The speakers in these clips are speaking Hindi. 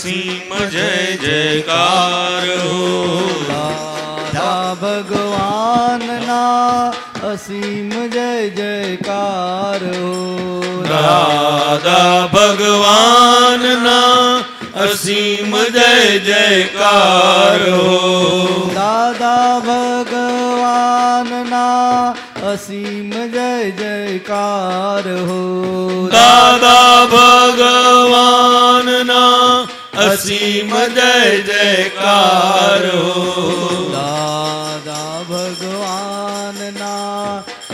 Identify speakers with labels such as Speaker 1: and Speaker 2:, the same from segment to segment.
Speaker 1: असीम जय
Speaker 2: जयकार हो। राधा भगवान ना असीम
Speaker 1: जय जयकार हो। राधा भगवान ना
Speaker 2: असीम जय जयकार हो। दादा भगवान
Speaker 1: ना असीम जय जयकार हो। दादा भगवान અસીમ જય જયકારો
Speaker 2: દાદા ભગવાનના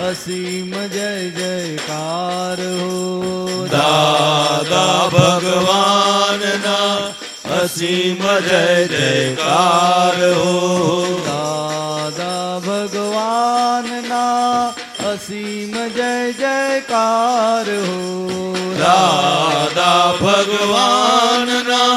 Speaker 2: અસીમ જય જયકાર હો
Speaker 1: દાદા ભગવાનના અસીમ જય જયકાર હો
Speaker 2: દાદા ભગવાનના અસીમ જય જયકાર હો
Speaker 1: દાદા ભગવાનના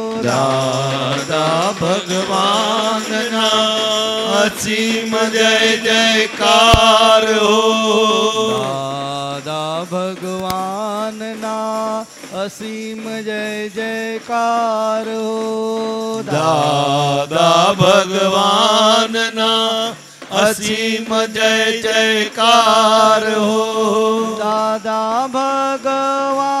Speaker 2: राधा भगवान
Speaker 3: ना। असीम जय जयकार हो। राधा
Speaker 2: भगवान ना। असीम जय जयकार हो।
Speaker 3: दादा भगवान ना। असीम जय जयकार
Speaker 2: हो। दादा भगवान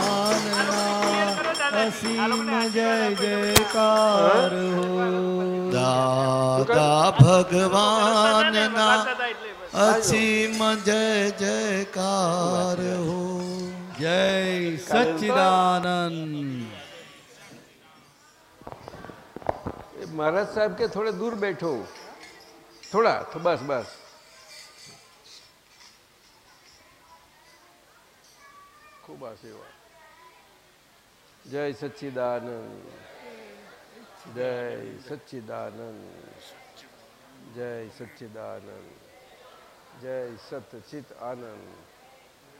Speaker 2: असीम जय जयकार हो।
Speaker 3: दादा भगवान
Speaker 4: ना असीम जय जयकार हो। जय सच्चिदानंद। महाराज साहब के थोड़े दूर बैठो। थोड़ा तो बस बस। खूब आशीर्वाद। जय सच्चिदानंद जय सच्चिदानंद जय सच्चिदानंद जय सत्यचित आनंद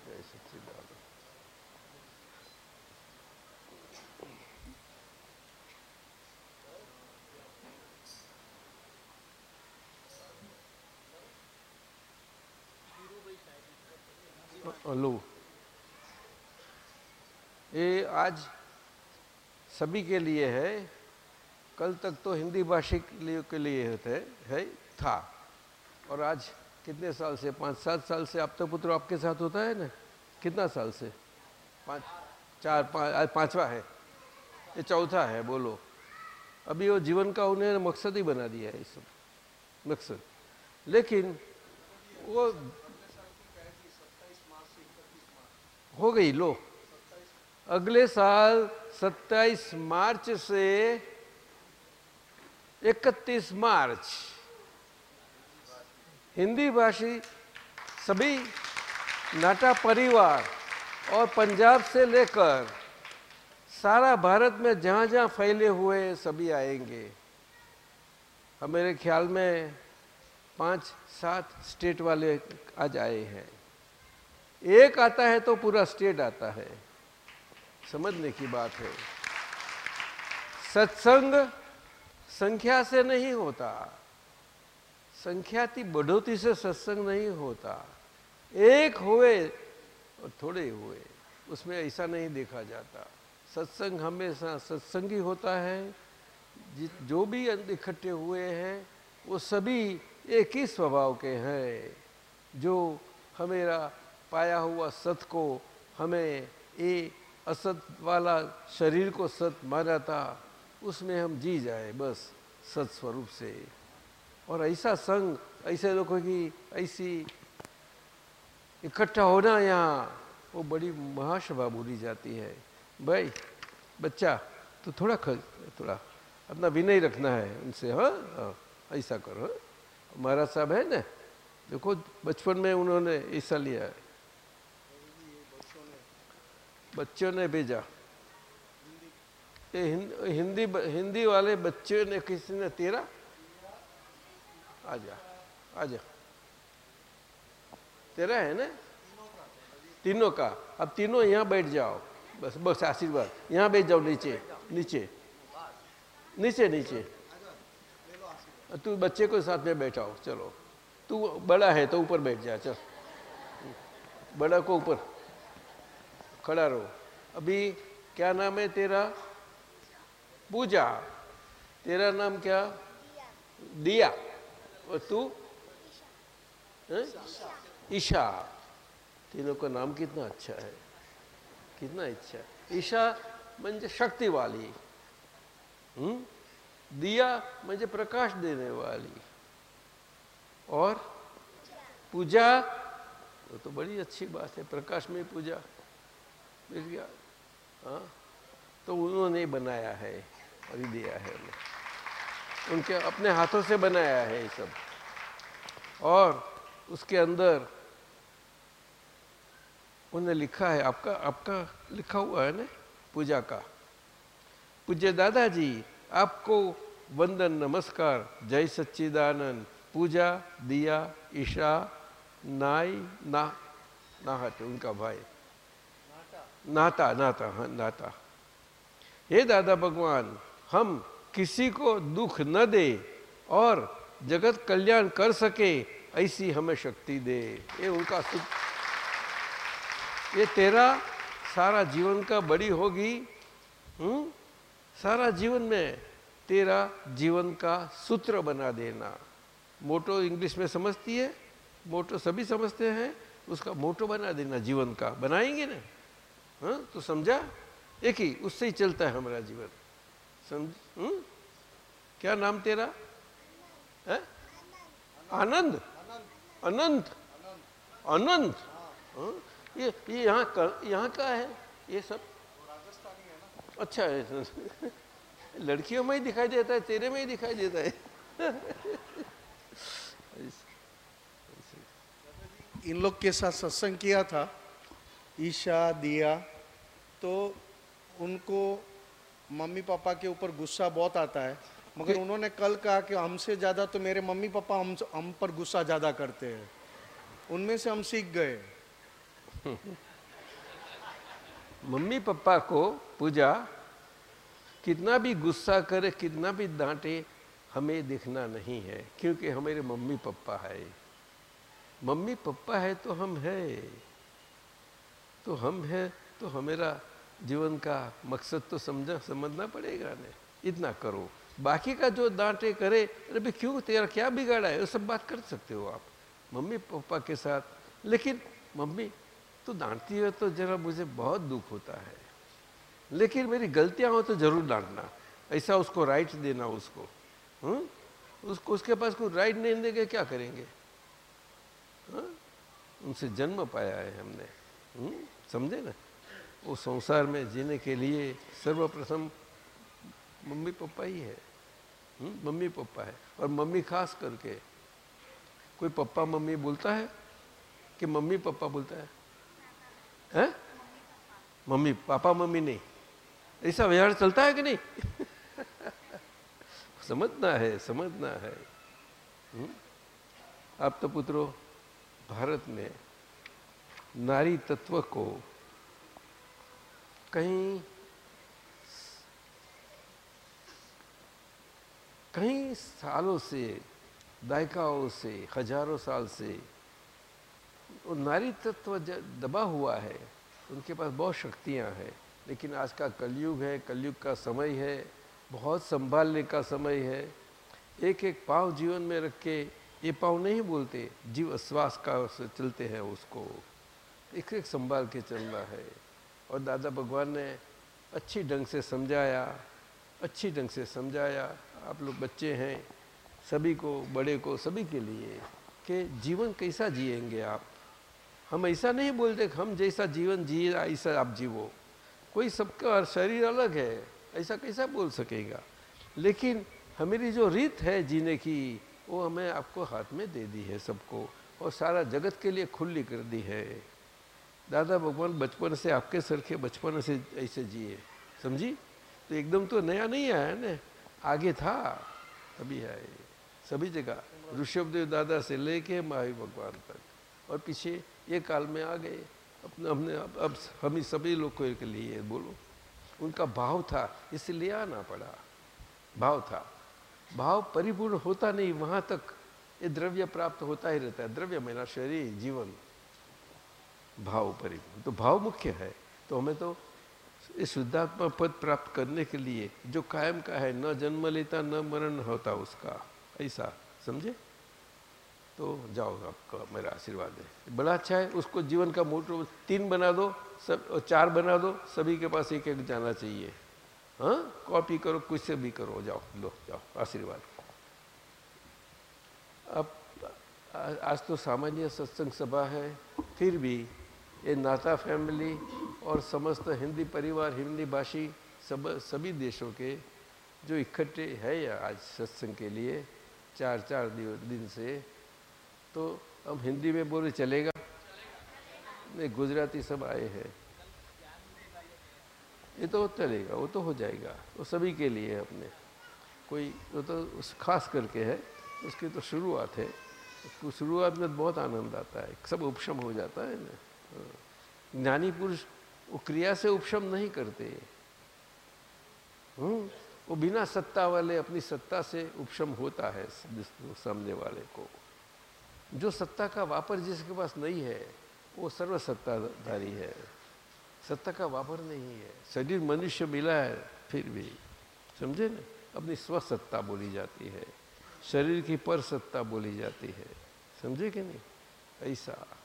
Speaker 4: जय सच्चिदानंद। हेलो। ये आज सभी के लिए है। कल तक तो हिंदी लिए- के लिए होते, है, था। और आज कितने साल से? पाँच, सात साल से आप तो पुत्र आपके साथ होता है ना? कितना साल से? पाँच, चार, पाँच, आज पाँचवा है। ये चौथा है, बोलो। अभी वो जीवन का उन्हें मकसद ही बना दिया है इस मकसद। लेकिन वो हो गई, लो। अगले साल 27 मार्च से 31 मार्च। हिंदी भाषी सभी नाटा परिवार और पंजाब से लेकर सारा भारत में जहाँ जहाँ फैले हुए सभी आएँगे। अब मेरे ख्याल में पाँच सात स्टेट वाले आज आए हैं। एक आता है तो पूरा स्टेट आता है। समझने की बात है। सत्संग संख्या से नहीं होता। संख्या की बढ़ोतरी से सत्संग नहीं होता। एक हुए और थोड़े हुए, उसमें ऐसा नहीं देखा जाता। सत्संग हमेशा सत्संगी होता है। जो भी इकट्ठे हुए हैं, वो सभी एक ही स्वभाव के हैं। जो हमेरा पाया हुआ सत को हमें ये असत वाला शरीर को सत माना था, उसमें हम जी जाए बस सत स्वरूप से। और ऐसा संग ऐसे लोगों की ऐसी इकट्ठा होना यहाँ, वो बड़ी महासभा बोली जाती है। भाई, बच्चा तो थोड़ा ख, थोड़ा अपना विनय रखना है उनसे हाँ? हाँ ऐसा करो हाँ? महाराज साहब है ना? देखो, बचपन में उन्होंने ऐसा लिया। है बच्चों ने भेजा। हिंदी हिंदी वाले बच्चे ने किसी ने तेरा? आजा आजा। तेरा है ना? तीनों का। अब तीनों यहाँ बैठ जाओ। बस बस आशीर्वाद। यहाँ बैठ जाओ नीचे नीचे। नीचे नीचे। तू बच्चे को साथ में बैठाओ। चलो। तू बड़ा है तो ऊपर बैठ जा, चल। बड़ा को ऊपर। खड़ा रहो। अभी क्या नाम है तेरा? पूजा। तेरा नाम क्या? दिया। और तू? ईशा। तीनों का नाम कितना अच्छा है। कितना अच्छा ईशा म्हणजे शक्ति वाली हम्म? दिया म्हणजे प्रकाश देने वाली। और? पूजा? वो तो बड़ी अच्छी बात है, प्रकाश में पूजा। हाँ? तो उन्होंने बनाया है और दिया है उनके अपने हाथों से बनाया है ये सब। और उसके अंदर उन्हें लिखा है, आपका आपका लिखा हुआ है ना, पूजा का। पूज्य दादाजी, आपको वंदन, नमस्कार, जय सच्चिदानंद, पूजा दिया ईशा, नाई, ना, नाहट, उनका भाई। नाता नाता हाँ नाता। हे दादा भगवान, हम किसी को दुख न दे और जगत कल्याण कर सके, ऐसी हमें शक्ति दे। ये उनका सुख। ये तेरा सारा जीवन का बड़ी होगी हम्म? सारा जीवन में तेरा जीवन का सूत्र बना देना। मोटो इंग्लिश में समझती है, मोटो सभी समझते हैं, उसका मोटो बना देना जीवन का। बनाएँगे ना? हाँ तो समझा? एक ही, उससे ही चलता है हमारा जीवन। समझ हम्म? क्या नाम तेरा? है? आनंद। अनंत। अनंत। हाँ? ये ये यहाँ का यहाँ का है, ये सब? अच्छा है लड़कियों में ही दिखाई देता है, तेरे में ही दिखाई देता है।
Speaker 5: इन लोग के साथ सत्संग किया था, ईशा, दिया। तो उनको मम्मी पापा के ऊपर गुस्सा बहुत आता है। मगर उन्होंने कल कहा कि हमसे ज़्यादा तो मेरे मम्मी पापा हम हम पर गुस्सा ज़्यादा करते हैं। उनमें से हम सीख गए।
Speaker 4: मम्मी पापा को पूजा कितना भी गुस्सा करे कितना भी डांटे हमें देखना नहीं है क्योंकि हमारे मम्मी पापा है। मम्मी पापा है तो हम है। तो हम है तो हमारा जीवन का मकसद तो समझा, समझना पड़ेगा ना। इतना करो। बाकी का जो डांटे करे, अरे भाई क्यों तेरा क्या बिगाड़ा है? वो सब बात कर सकते हो आप, मम्मी पापा के साथ। लेकिन मम्मी तो डांटती है तो जरा मुझे बहुत दुख होता है। लेकिन मेरी गलतियाँ हो तो ज़रूर डांटना। ऐसा उसको राइट देना उसको। हुँ? हम्म? उसको, उसके पास कोई राइट नहीं देंगे, क्या करेंगे? हुँ? उनसे जन्म पाया है हमने। हम्म? समझे ना? वो संसार में जीने के लिए सर्वप्रथम मम्मी पापा ही है हुँ? हम्म? मम्मी पापा है और मम्मी खास करके, कोई पप्पा मम्मी बोलता है कि मम्मी पापा बोलता है हैं मम्मी पापा मम्मी नहीं ऐसा व्यवहार चलता है कि नहीं समझना है समझना है हुँ? हम्म? आप तो पुत्रों, भारत में नारी तत्व को कहीं कई सालों से, दायकाओं से, हज़ारों साल से, वो नारी तत्व दबा हुआ है, उनके पास बहुत शक्तियाँ हैं, लेकिन आज का कलयुग है, कलयुग का समय है, बहुत संभालने का समय है एक एक पाँव जीवन में रख के ये पाँव नहीं बोलते जीव श्वास का चलते हैं उसको एक एक संभाल के चलना है। और दादा भगवान ने अच्छी ढंग से समझाया, अच्छी ढंग से समझाया, आप लोग बच्चे हैं, सभी को, बड़े को, सभी के लिए कि जीवन कैसा जिएँगे आप। हम ऐसा नहीं बोलते हम जैसा जीवन जिए, ऐसा आप जीवो। कोई सबका शरीर अलग है, ऐसा कैसा बोल सकेगा? लेकिन हमारी जो रीत है जीने की, वो हमें आपको हाथ में दे दी है सबको और सारा जगत के लिए खुली कर दी है। दादा भगवान बचपन से आपके सर के बचपन से ऐसे जिए। समझी? तो एकदम तो नया नहीं आया ना? आगे था अभी आए सभी जगह। ऋषभदेव दादा से लेके महावीर भगवान तक। और पीछे ये काल में आ गए। अपने हमने अब, अब हम ही सभी लोग के लिए बोलो। उनका भाव था इसलिए आना पड़ा। भाव था। भाव परिपूर्ण होता नहीं वहाँ तक ये द्रव्य प्राप्त होता ही रहता है। द्रव्य मेरा शरीर जीवन। भाव परिपूर्ण तो भाव मुख्य है। तो हमें तो इस शुद्धात्मा पद प्राप्त करने के लिए जो कायम का है, न जन्म लेता, न मरण होता उसका, ऐसा, समझे? तो जाओ आपका, मेरा आशीर्वाद है। बड़ा अच्छा है, उसको जीवन का मोटर तीन बना दो, सब, चार बना दो, सभी के पास एक एक जाना चाहिए। हाँ? कॉपी करो, कुछ से भी करो, जाओ, लो, जाओ, आशीर्वाद। अब आज तो सामान्य सत्संग सभा है, फिर भी ये नाता फैमिली और समस्त हिंदी परिवार, हिंदी भाषी सब, सभी देशों के जो इकट्ठे है या आज सत्संग के लिए चार चार दिन से तो हम हिंदी में बोले चलेगा। नहीं, गुजराती सब आए हैं। ये तो चलेगा, वो तो हो जाएगा, वो सभी के लिए अपने। कोई, वो तो उस, खास करके है, उसकी तो शुरुआत है। उसको शुरुआत में बहुत आनंद आता है, सब उपशम हो जाता है ना। ज्ञानी पुरुष वो क्रिया से उपशम नहीं करते। हम्म? वो बिना सत्ता वाले, अपनी सत्ता से उपशम होता है सामने वाले को। जो सत्ता का वापर जिसके पास नहीं है, वो सर्व सत्ताधारी है। सत्ता का वापर नहीं है। शरीर मनुष्य मिला है, फिर भी। समझे ना? अपनी स्वसत्ता बोली जाती है। शरीर की पर सत्ता बोली जाती है। समझे कि नहीं? ऐसा।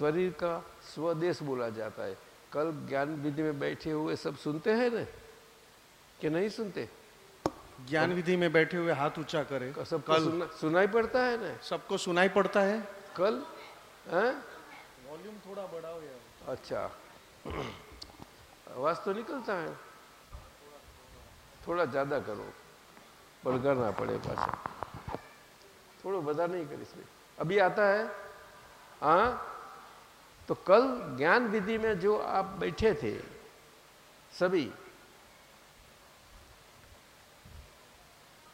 Speaker 4: शरीर का स्वदेश बोला जाता है। कल ज्ञान विधि में बैठे हुए सब सुनते हैं ना? कि नहीं सुनते?
Speaker 5: ज्ञान विधि में बैठे हुए हाथ ऊँचा करें।
Speaker 4: सब कल। सुना, सुनाई पड़ता है ना?
Speaker 5: सबको सुनाई पड़ता है।
Speaker 4: कल?
Speaker 5: वॉल्यूम थोड़ा हो। गया
Speaker 4: अच्छा। आवाज़ तो निकलता है। थोड़ा ज़्यादा करो। बड़गा ना पड़े पास थोड़ा बदा नहीं कर इसमें। अभी आता है। हाँ? तो कल ज्ञान विधि में जो आप बैठे थे, सभी,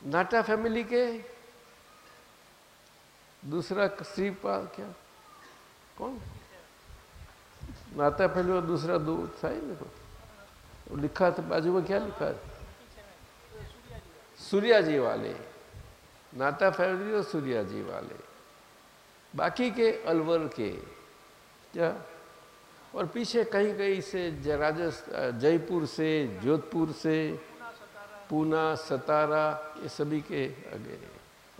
Speaker 4: नाटा फैमिली के, दूसरा श्रीपाल क्या? कौन? नाता फैमिली और दूसरा दो था ही देखो लिखा था, बाजू में क्या लिखा है? सूर्या जी वाले। नाता फैमिली और सूर्या जी वाले। बाकी के अलवर के। क्या? और पीछे कहीं कहीं से राजस्थान जयपुर से, जोधपुर से, पूना, सतारा, ये सभी के आगे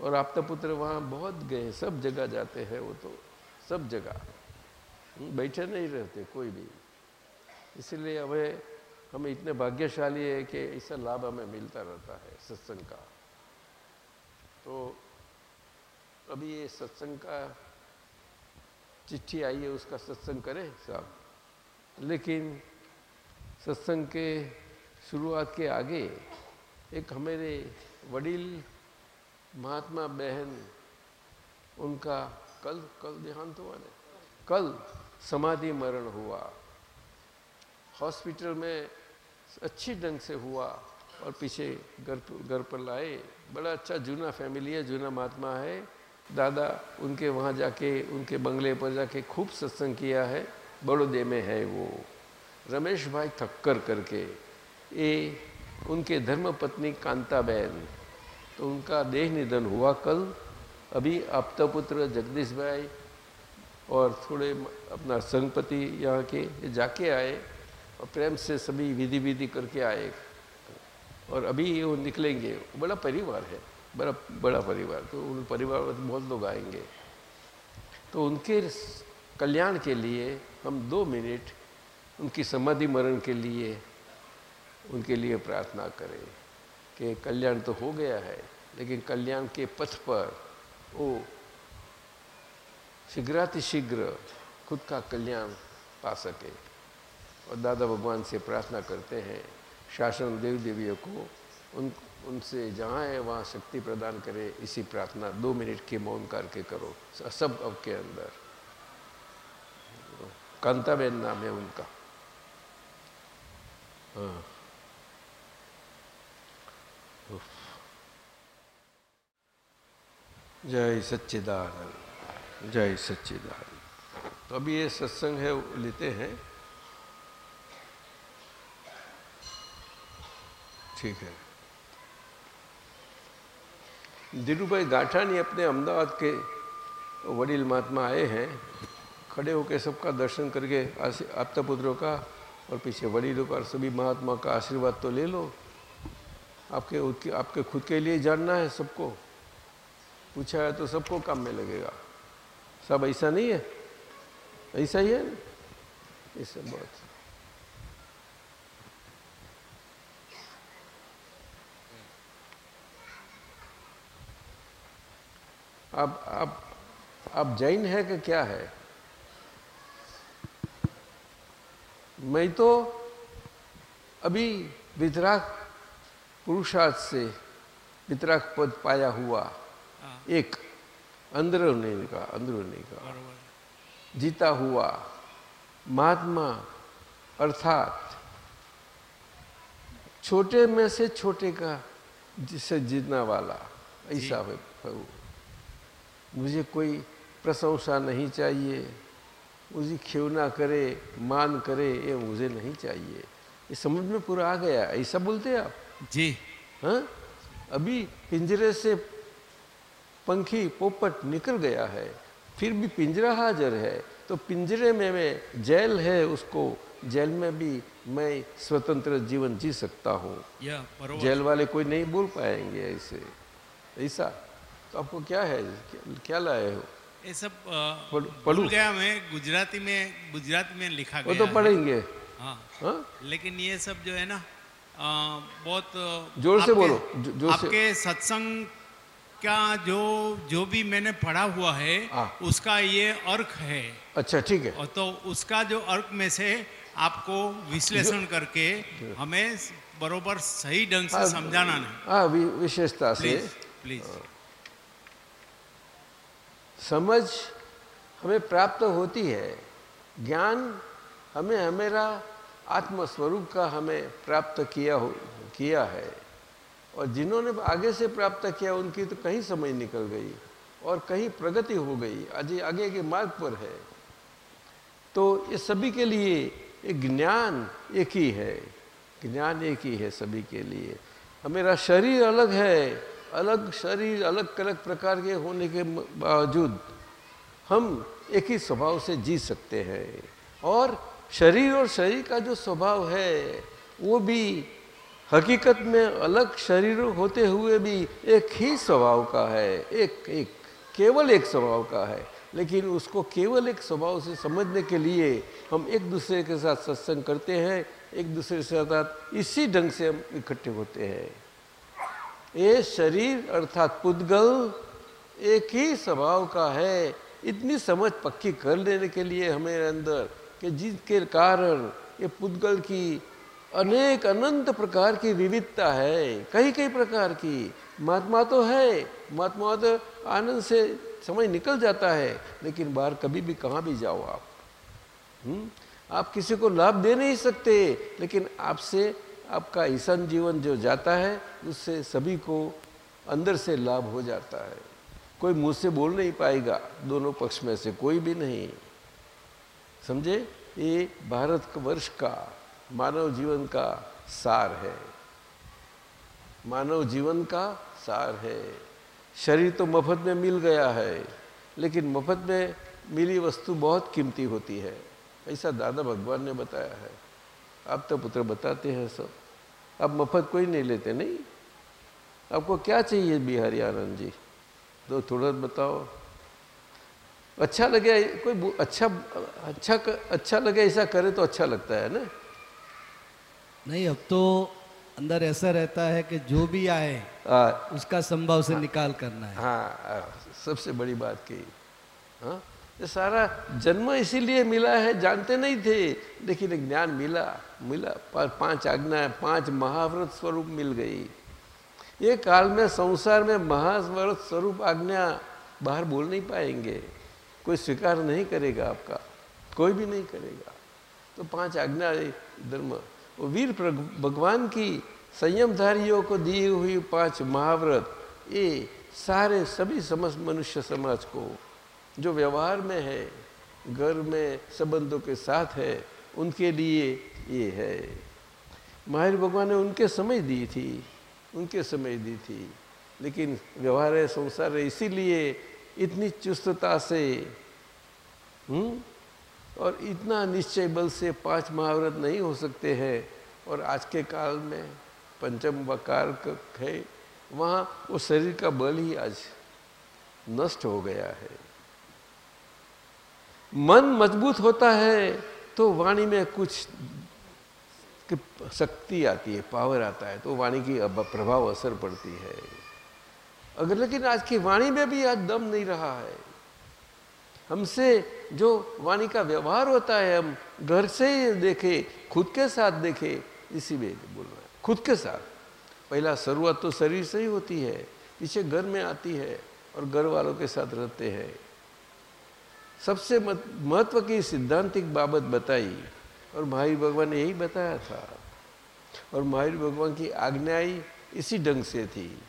Speaker 4: और आपता पुत्र वहाँ बहुत गए, सब जगह जाते हैं वो तो सब जगह। बैठे नहीं रहते कोई भी। इसलिए हमें हमें इतने भाग्यशाली है कि ऐसा लाभ हमें मिलता रहता है सत्संग का। तो अभी ये सत्संग का चिट्ठी आई है, उसका सत्संग करें साहब। लेकिन सत्संग के शुरुआत के आगे एक हमारे वडील महात्मा बहन, उनका कल कल देहांत हुआ ना? कल समाधि मरण हुआ। हॉस्पिटल में अच्छी ढंग से हुआ और पीछे घर घर पर लाए। बड़ा अच्छा जूना फैमिली है, जूना महात्मा है। दादा उनके वहाँ जाके, उनके बंगले पर जाके खूब सत्संग किया है। बड़ौदे में है वो। रमेश भाई थक्कर करके ये उनके धर्म पत्नी कांता बहन तो उनका देह निधन हुआ कल। अभी आपता पुत्र जगदीश भाई और थोड़े अपना संगपति यहाँ के जाके आए और प्रेम से सभी विधि विधि करके आए और अभी वो निकलेंगे। बड़ा परिवार है। बड़ा बड़ा परिवार। तो उन परिवार में बहुत लोग आएँगे। तो उनके कल्याण के लिए हम दो मिनट उनकी समाधि मरण के लिए, उनके लिए प्रार्थना करें कि कल्याण तो हो गया है, लेकिन कल्याण के पथ पर वो शीघ्रातिशीघ्र खुद का कल्याण पा सके। और दादा भगवान से प्रार्थना करते हैं, शासन देवी देवियों को उन उनसे जहाँ है, वहाँ शक्ति प्रदान करे, इसी प्रार्थना, दो मिनट के मौन करके करो सब अब के अंदर। कांताबेन नाम है उनका। हाँ। जय सच्चिदानंद जय सच्चिदानंद। तो अभी ये सत्संग है लेते हैं। ठीक है। धीरूभाई गाठानी अपने अहमदाबाद के वडील महात्मा आए हैं, खड़े होकर सबका दर्शन करके आपता पुत्रों का और पीछे वडीलों का सभी महात्मा का आशीर्वाद तो ले लो। आपके उसके आपके खुद के लिए जानना है सबको। पूछा है तो सबको काम में लगेगा। सब ऐसा नहीं है? ऐसा ही है? ना ये आप आप आप जैन है कि क्या है? मैं तो अभी वितराग पुरुषार्थ से वितराग पद पाया हुआ एक अंदरूनी का अंदरूनी का जीता हुआ महात्मा अर्थात छोटे में से छोटे का जिसे जीतना वाला ऐसा है प्रभु। मुझे कोई प्रशंसा नहीं चाहिए। मुझे खेवना करे मान करे ये मुझे नहीं चाहिए। ये समझ में पूरा आ गया। ऐसा बोलते आप?
Speaker 6: जी।
Speaker 4: हाँ? अभी पिंजरे से पंखी पोपट निकल गया है। फिर भी पिंजरा हाजिर है। तो पिंजरे में मैं जेल है उसको जेल में भी मैं स्वतंत्र जीवन जी सकता हूँ। जेल वाले कोई नहीं बोल पाएँगे ऐसे। ऐसा? आपको क्या है? क्या, लाए हो?
Speaker 6: ये सब
Speaker 4: पढ़-
Speaker 6: गया मैं गुजराती में गुजराती में लिखा
Speaker 4: वो
Speaker 6: गया
Speaker 4: तो पढ़ेंगे।
Speaker 6: हाँ।
Speaker 4: हाँ?
Speaker 6: लेकिन ये सब जो है ना बहुत
Speaker 4: ज़ोर से बोलो, जो- ज़ोर।
Speaker 6: आपके सत्संग का जो जो भी मैंने पढ़ा हुआ है
Speaker 4: हाँ।
Speaker 6: उसका ये अर्थ है।
Speaker 4: अच्छा ठीक है।
Speaker 6: तो उसका जो अर्थ में से आपको विश्लेषण करके हमें बरोबर सही ढंग से समझाना नहीं
Speaker 4: हाँ विशेषता से।
Speaker 6: Please please.
Speaker 4: समझ हमें प्राप्त होती है। ज्ञान हमें हमेरा आत्मस्वरूप का हमें प्राप्त किया हो, किया है। और जिन्होंने आगे से प्राप्त किया, उनकी तो कहीं समझ निकल गई और कहीं प्रगति हो गई, आज आगे के मार्ग पर है। तो ये सभी के लिए एक ज्ञान एक ही है, ज्ञान एक ही है सभी के लिए। हमेरा शरीर अलग है अलग शरीर, अलग अलग प्रकार के होने के बावजूद हम एक ही स्वभाव से जी सकते हैं। और शरीर और शरीर का जो स्वभाव है, वो भी हकीकत में अलग शरीर होते हुए भी एक ही स्वभाव का है। एक एक, केवल एक स्वभाव का है। लेकिन उसको केवल एक स्वभाव से समझने के लिए हम एक दूसरे के साथ सत्संग करते हैं, एक दूसरे के साथ इसी ढंग से हम इकट्ठे होते हैं। ये शरीर अर्थात पुद्गल एक ही स्वभाव का है इतनी समझ पक्की कर लेने के लिए हमें अंदर कि जिसके कारण ये पुद्गल की अनेक अनंत प्रकार की विविधता है कई कई प्रकार की महात्मा तो है, महात्मा तो आनंद से समय निकल जाता है, लेकिन बाहर कभी भी, कहाँ भी जाओ आप हम्म? आप किसी को लाभ दे नहीं सकते, लेकिन आपसे आपका ईसान जीवन जो जाता है, उससे सभी को अंदर से लाभ हो जाता है। कोई मुँह से बोल नहीं पाएगा, दोनों पक्ष में से कोई भी नहीं। समझे? ये भारत वर्ष का, मानव जीवन का सार है। मानव जीवन का सार है। शरीर तो मफत में मिल गया है, लेकिन मफत में मिली वस्तु बहुत कीमती होती है। ऐसा दादा भगवान ने बताया है। आप तो पुत्र बताते हैं सब। अब मफत कोई नहीं लेते नहीं? आपको क्या चाहिए बिहारी आनंद जी? तो थोड़ा बताओ। अच्छा लगे कोई अच्छा अच्छा अच्छा लगे ऐसा करे तो अच्छा लगता है ना?
Speaker 2: नहीं अब तो अंदर ऐसा रहता है कि जो भी आए
Speaker 4: आ,
Speaker 2: उसका संभव से निकाल करना है।
Speaker 4: हाँ सबसे बड़ी बात की। हाँ ये सारा जन्म इसीलिए मिला है जानते नहीं थे लेकिन ज्ञान मिला। मिला पर पाँच आज्ञा, पाँच महाव्रत स्वरूप मिल गई। ये काल में संसार में महाव्रत स्वरूप आज्ञा बाहर बोल नहीं पाएँगे। कोई स्वीकार नहीं करेगा आपका, कोई भी नहीं करेगा। तो पाँच आज्ञा धर्म वीर भगवान की संयमधारियों को दी हुई पाँच महाव्रत, ये सारे सभी समस्त मनुष्य समाज को, जो व्यवहार में है, घर में, संबंधों के साथ है, उनके लिए ये है। महावीर भगवान ने उनके समय दी थी, उनके समय दी थी। लेकिन व्यवहार है, संसार है, इसीलिए इतनी चुस्तता से हम्म और इतना निश्चय बल से पाँच महाव्रत नहीं हो सकते हैं। और आज के काल में पंचम वकार है, वहाँ वो शरीर का बल ही आज नष्ट हो गया है। मन मज़बूत होता है तो वाणी में कुछ शक्ति आती है पावर आता है तो वाणी की प्रभाव असर पड़ती है। अगर लेकिन आज की वाणी में भी आज दम नहीं रहा है। हमसे जो वाणी का व्यवहार होता है, हम घर से ही देखे, खुद के साथ देखे, इसी में बोल रहे हैं। खुद के साथ। पहला शुरुआत तो शरीर से ही होती है, पीछे घर में आती है और घर वालों के साथ रहते हैं। सबसे महत्व की सिद्धांतिक बाबत बताई। और महावीर भगवान ने यही बताया था और महावीर भगवान की आज्ञाई इसी ढंग से थी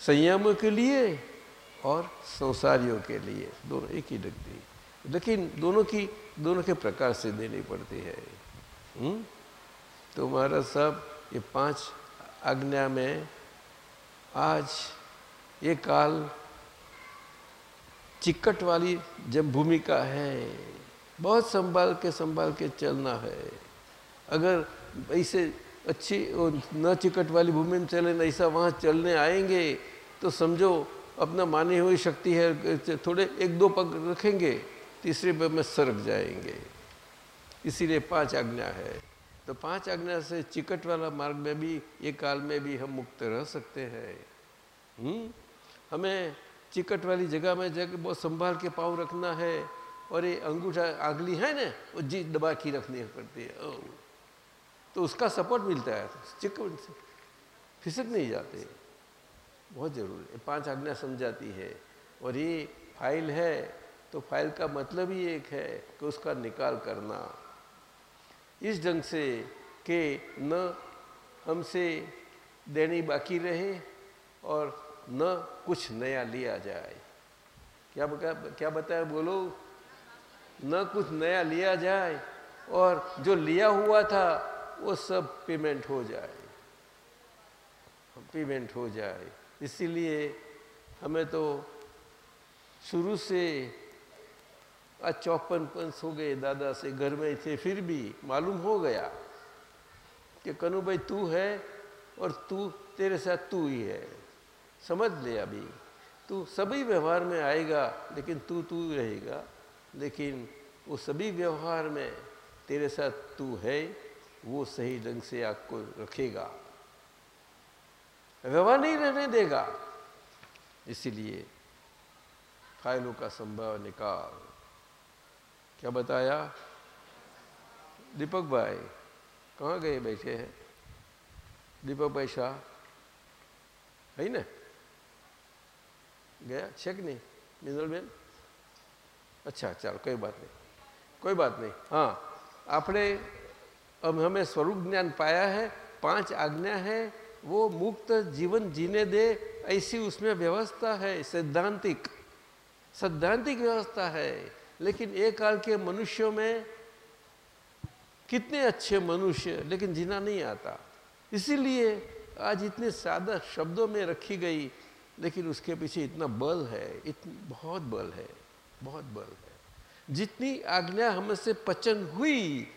Speaker 4: संयम के लिए और संसारियों के लिए, दोनों एक ही ढंग थी लेकिन दोनों की, दोनों के प्रकार से देनी पड़ती है हुँ? हम्म? तो महाराज साहब, ये पाँच आज्ञा में आज ये काल चिकट वाली जब भूमिका है बहुत संभाल के संभाल के चलना है। अगर ऐसे अच्छी न चिकट वाली भूमि में चले ऐसा वहाँ चलने आएँगे तो समझो अपना मानी हुई शक्ति है, थोड़े एक दो पग रखेंगे, तीसरे पग में सरक जाएँगे। इसीलिए पाँच आज्ञा है। तो पाँच आज्ञा से चिकट वाला मार्ग में भी, ये काल में भी हम मुक्त रह सकते हैं। हम्म? हमें चिकट वाली जगह में जगह बहुत संभाल के पाँव रखना है। और ये अंगूठा आगली है ना, वो जी दबा की रखनी पड़ती है। तो उसका सपोर्ट मिलता है चिकट से। फिसक नहीं जाते। बहुत ज़रूरी है। पाँच आज्ञा समझाती है। और ये फ़ाइल है तो फ़ाइल का मतलब ही एक है कि उसका निकाल करना। इस ढंग से कि न हमसे देनी बाकी रहे और न कुछ नया लिया जाए। क्या बता क्या बताया बोलो? न कुछ नया लिया जाए और जो लिया हुआ था, वो सब पेमेंट हो जाए। पेमेंट हो जाए। इसीलिए हमें तो शुरू से आज चौपन पंच हो गए दादा से घर में थे, फिर भी मालूम हो गया कि कनु भाई तू है और तू, तेरे साथ तू ही है। समझ ले अभी। तू सभी व्यवहार में आएगा, लेकिन तू तू रहेगा। लेकिन वो सभी व्यवहार में, तेरे साथ तू है, वो सही ढंग से आपको रखेगा। व्यवहार नहीं रहने देगा। इसीलिए फाइलों का संभव निकाल। क्या बताया? दीपक भाई, कहाँ गए बैठे हैं? दीपक भाई शाह, है ना? गया? चेक नहीं? मिनरल बेन अच्छा ચાલો कोई बात नहीं। कोई बात नहीं हाँ। आपने अब हमें स्वरूप ज्ञान पाया है, पाँच आज्ञा है, वो मुक्त जीवन जीने दे, ऐसी उसमें व्यवस्था है, सैद्धांतिक। सैद्धांतिक व्यवस्था है, लेकिन एक काल के मनुष्यों में कितने अच्छे मनुष्य, लेकिन जीना नहीं आता। इसीलिए आज इतने सादा शब्दों में रखी गई, लेकिन उसके पीछे इतना बल है, इतनी, बहुत बल है। बहुत बल है। जितनी आज्ञा हमसे पचन हुई,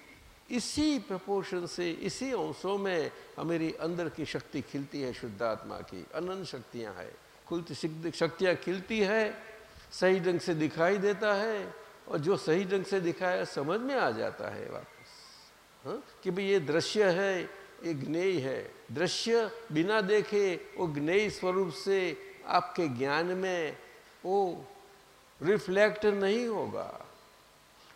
Speaker 4: इसी प्रपोर्शन से, इसी अंशों में हमारी अंदर की शक्ति खिलती है शुद्धात्मा की। अनंत शक्तियाँ हैं। खुलती शक्तियाँ खिलती है, सही ढंग से दिखाई देता है और जो सही ढंग से दिखाया समझ में आ जाता है वापस। हाँ? कि भाई ये दृश्य है, ये ज्ञेय है। दृश्य बिना देखे, वो ज्ञेय स्वरूप से आपके ज्ञान में, वो रिफ्लेक्ट नहीं होगा।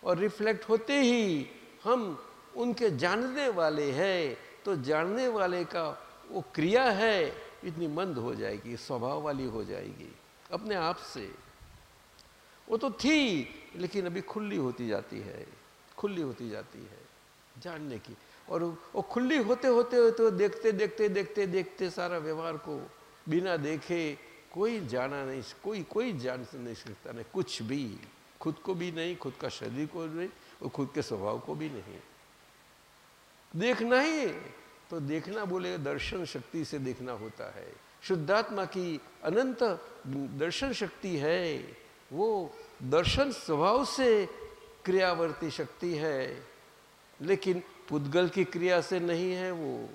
Speaker 4: और रिफ्लेक्ट होते ही हम उनके जानने वाले हैं तो जानने वाले का वो क्रिया है, इतनी मंद हो जाएगी, स्वभाव वाली हो जाएगी, अपने आप से। वो तो थी, लेकिन अभी खुली होती जाती है, खुली होती जाती है, जानने की। और वो खुली होते होते होते देखते देखते देखते देखते सारा व्यवहार को बिना देखे कोई जाना नहीं, कोई कोई जान नहीं सकता नहीं कुछ भी। खुद को भी नहीं, खुद का शरीर को नहीं, और खुद के स्वभाव को भी नहीं। देखना ही। तो देखना बोले, दर्शन शक्ति से देखना होता है। शुद्धात्मा की अनंत दर्शन शक्ति है। वो दर्शन स्वभाव से क्रियावर्ती शक्ति है। लेकिन पुद्गल की क्रिया से नहीं है वो।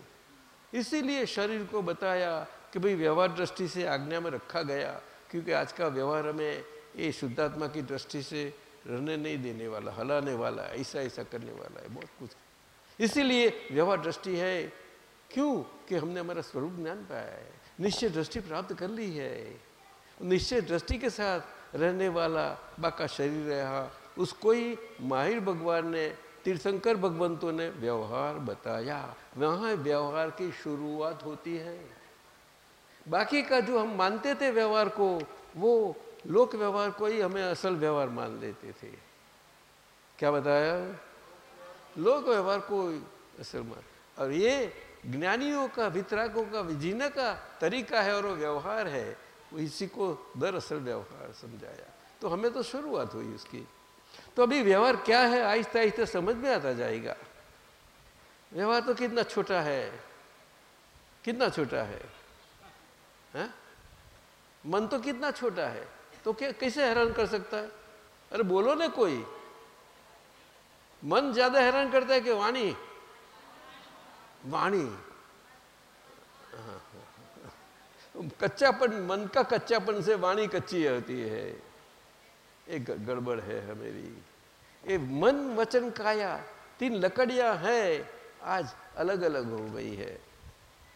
Speaker 4: इसीलिए शरीर को बताया कि भाई व्यवहार दृष्टि से आज्ञा में रखा गया, क्योंकि आज का व्यवहार हमें ये शुद्धात्मा की दृष्टि से रहने नहीं देने वाला, हलाने वाला, ऐसा ऐसा करने वाला है, बहुत कुछ। इसीलिए व्यवहार दृष्टि है, क्यों? कि हमने हमारा स्वरूप ज्ञान पाया है, निश्चय दृष्टि प्राप्त कर ली है। निश्चय दृष्टि के साथ रहने वाला बाका शरीर रहा उसको ही माहिर भगवान ने, तीर्थंकर भगवंतों ने व्यवहार बताया। वहाँ व्यवहार की शुरुआत होती है। बाकी का जो हम मानते थे व्यवहार को, वो लोक व्यवहार को ही हमें असल व्यवहार मान लेते थे। क्या बताया? लोक व्यवहार को असल मान। और ये ज्ञानियों का वितराकों का, जीने का तरीका है और वो व्यवहार है, वो इसी को दरअसल व्यवहार समझाया। तो हमें तो शुरुआत हुई उसकी। तो अभी व्यवहार क्या है आहिस्ता आहिस्ता समझ में आता जाएगा। व्यवहार तो कितना छोटा है, कितना छोटा है। हा? मन तो कितना छोटा है तो कैसे हैरान कर सकता है? अरे बोलो ना कोई। मन ज़्यादा हैरान करता है कि वाणी? वाणी। कच्चापन, मन का कच्चापन से वाणी कच्ची होती है। एक गड़बड़ है मेरी ये मन, वचन, काया, तीन लकड़ियाँ हैं। आज अलग अलग हो गई है।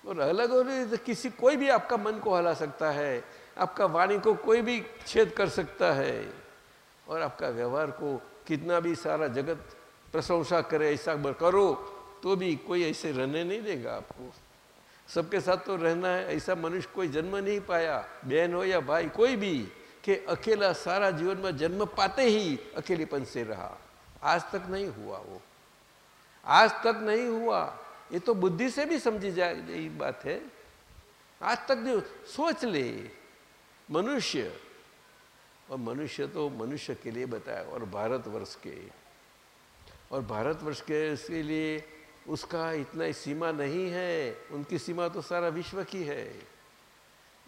Speaker 4: और अलग हो तो किसी, कोई भी आपका मन को हला सकता है, आपका वाणी को कोई भी छेद कर सकता है, और आपका व्यवहार को कितना भी सारा जगत प्रशंसा करे, ऐसा करो तो भी कोई ऐसे रहने नहीं देगा आपको। सबके साथ तो रहना है, ऐसा मनुष्य कोई जन्म नहीं पाया, बहन हो या भाई, कोई भी, कि अकेला सारा जीवन में जन्म पाते ही अकेलेपन से रहा। आज तक नहीं हुआ वो। आज तक नहीं हुआ। ये तो बुद्धि से भी समझी जाए यही बात है। आज तक जो सोच ले, मनुष्य, और मनुष्य तो मनुष्य के लिए बताया, और भारतवर्ष के। और भारतवर्ष के इसके लिए उसका इतना ही सीमा नहीं है, उनकी सीमा तो सारा विश्व की है।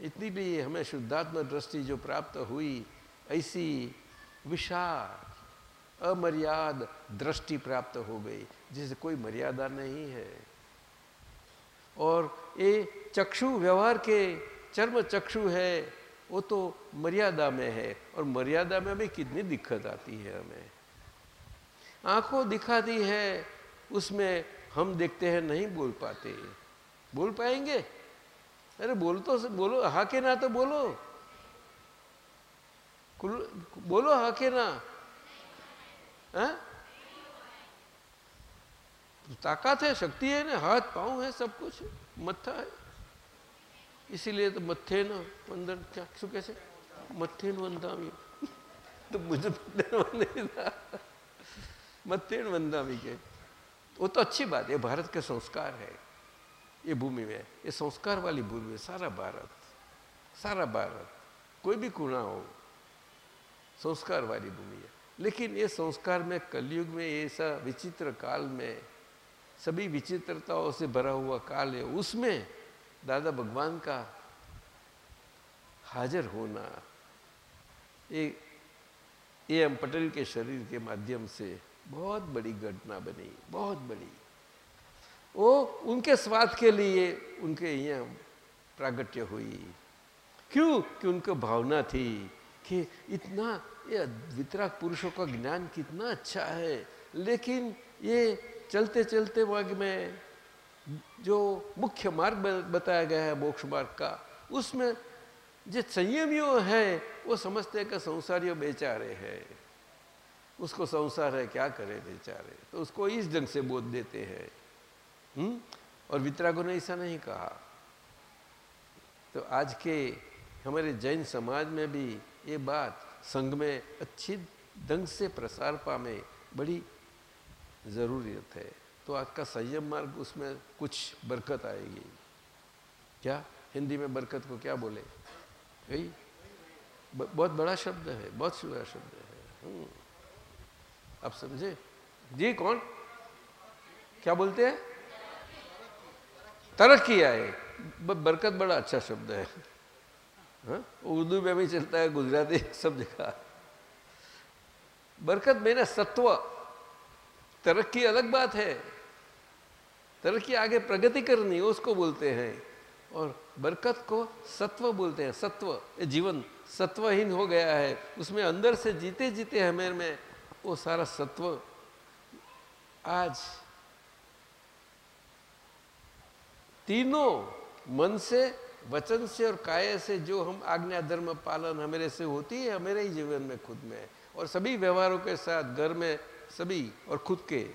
Speaker 4: इतनी भी हमें शुद्धात्म दृष्टि जो प्राप्त हुई, ऐसी विशाल, अमर्याद दृष्टि प्राप्त हो गई, जिसे कोई मर्यादा नहीं है। और ये चक्षु व्यवहार के चर्म चक्षु है, वो तो मर्यादा में है। और मर्यादा में भी कितनी दिक्कत आती है हमें। आँखों दिखाती है, उसमें हम देखते हैं, नहीं बोल पाते। बोल पाएँगे? अरे बोल तो बोलो हा के ना तो बोलो। बोलो हा के ना। है? ताकत है, शक्ति है ना, हाथ, पाँव है, सब कुछ मत्था है। इसीलिए तो मत्थे न वंदन क्या शू कैसे? मत्थे वंदामी तो मुझे नहीं था। मत्थे वंदामी के। वो तो अच्छी बात है भारत के संस्कार है। ये भूमि में, ये संस्कार वाली भूमि में सारा भारत सारा भारत, कोई भी कुणा हो, संस्कार वाली भूमि है। लेकिन ये संस्कार में, कलयुग में ऐसा विचित्र काल में सभी विचित्रताओं से भरा हुआ काल है, उसमें दादा भगवान का हाजिर होना, ये ये एम पटेल के शरीर के माध्यम से बहुत बड़ी घटना बनी, बहुत बड़ी। वो उनके स्वाद के लिए उनके यहाँ प्रागट्य हुई। क्यों? कि उनको भावना थी कि इतना, ये वितराग पुरुषों का ज्ञान कितना अच्छा है, लेकिन ये चलते चलते मार्ग में जो मुख्य मार्ग बताया गया है मोक्ष मार्ग का, उसमें जो संयमियों है, वो समझते हैं कि संसारियों बेचारे हैं। उसको संसार है, क्या करे बेचारे? तो उसको इस ढंग से बोध देते हैं। हुँ? और वितरागों ने ऐसा नहीं कहा। तो आज के हमारे जैन समाज में भी ये बात संघ में अच्छी ढंग से प्रसार पामे बड़ी ज़रूरियत है। तो आज का संयम मार्ग उसमें कुछ बरकत आएगी। क्या? हिंदी में बरकत को क्या बोले? यही? बहुत बड़ा शब्द है, बहुत बड़ा शब्द है। हम्म। आप समझे? जी, कौन? क्या बोलते हैं? तरक्की आए। बरकत बड़ा अच्छा शब्द है। हाँ? उर्दू में भी चलता है, गुजराती सब जगह। बरकत मेरा सत्व। तरक्की अलग बात है। तरक्की आगे प्रगति करनी, उसको बोलते हैं। और बरकत को सत्व बोलते हैं, सत्व। ये जीवन सत्वहीन हो गया है। उसमें अंदर से जीते जीते हमें में वो सारा सत्व। आज तीनों मन से, वचन से और काय से जो हम आज्ञा, धर्म, पालन हमेरे से होती है, हमेरे ही जीवन में, खुद में। और सभी व्यवहारों के साथ, घर में सभी और खुद के।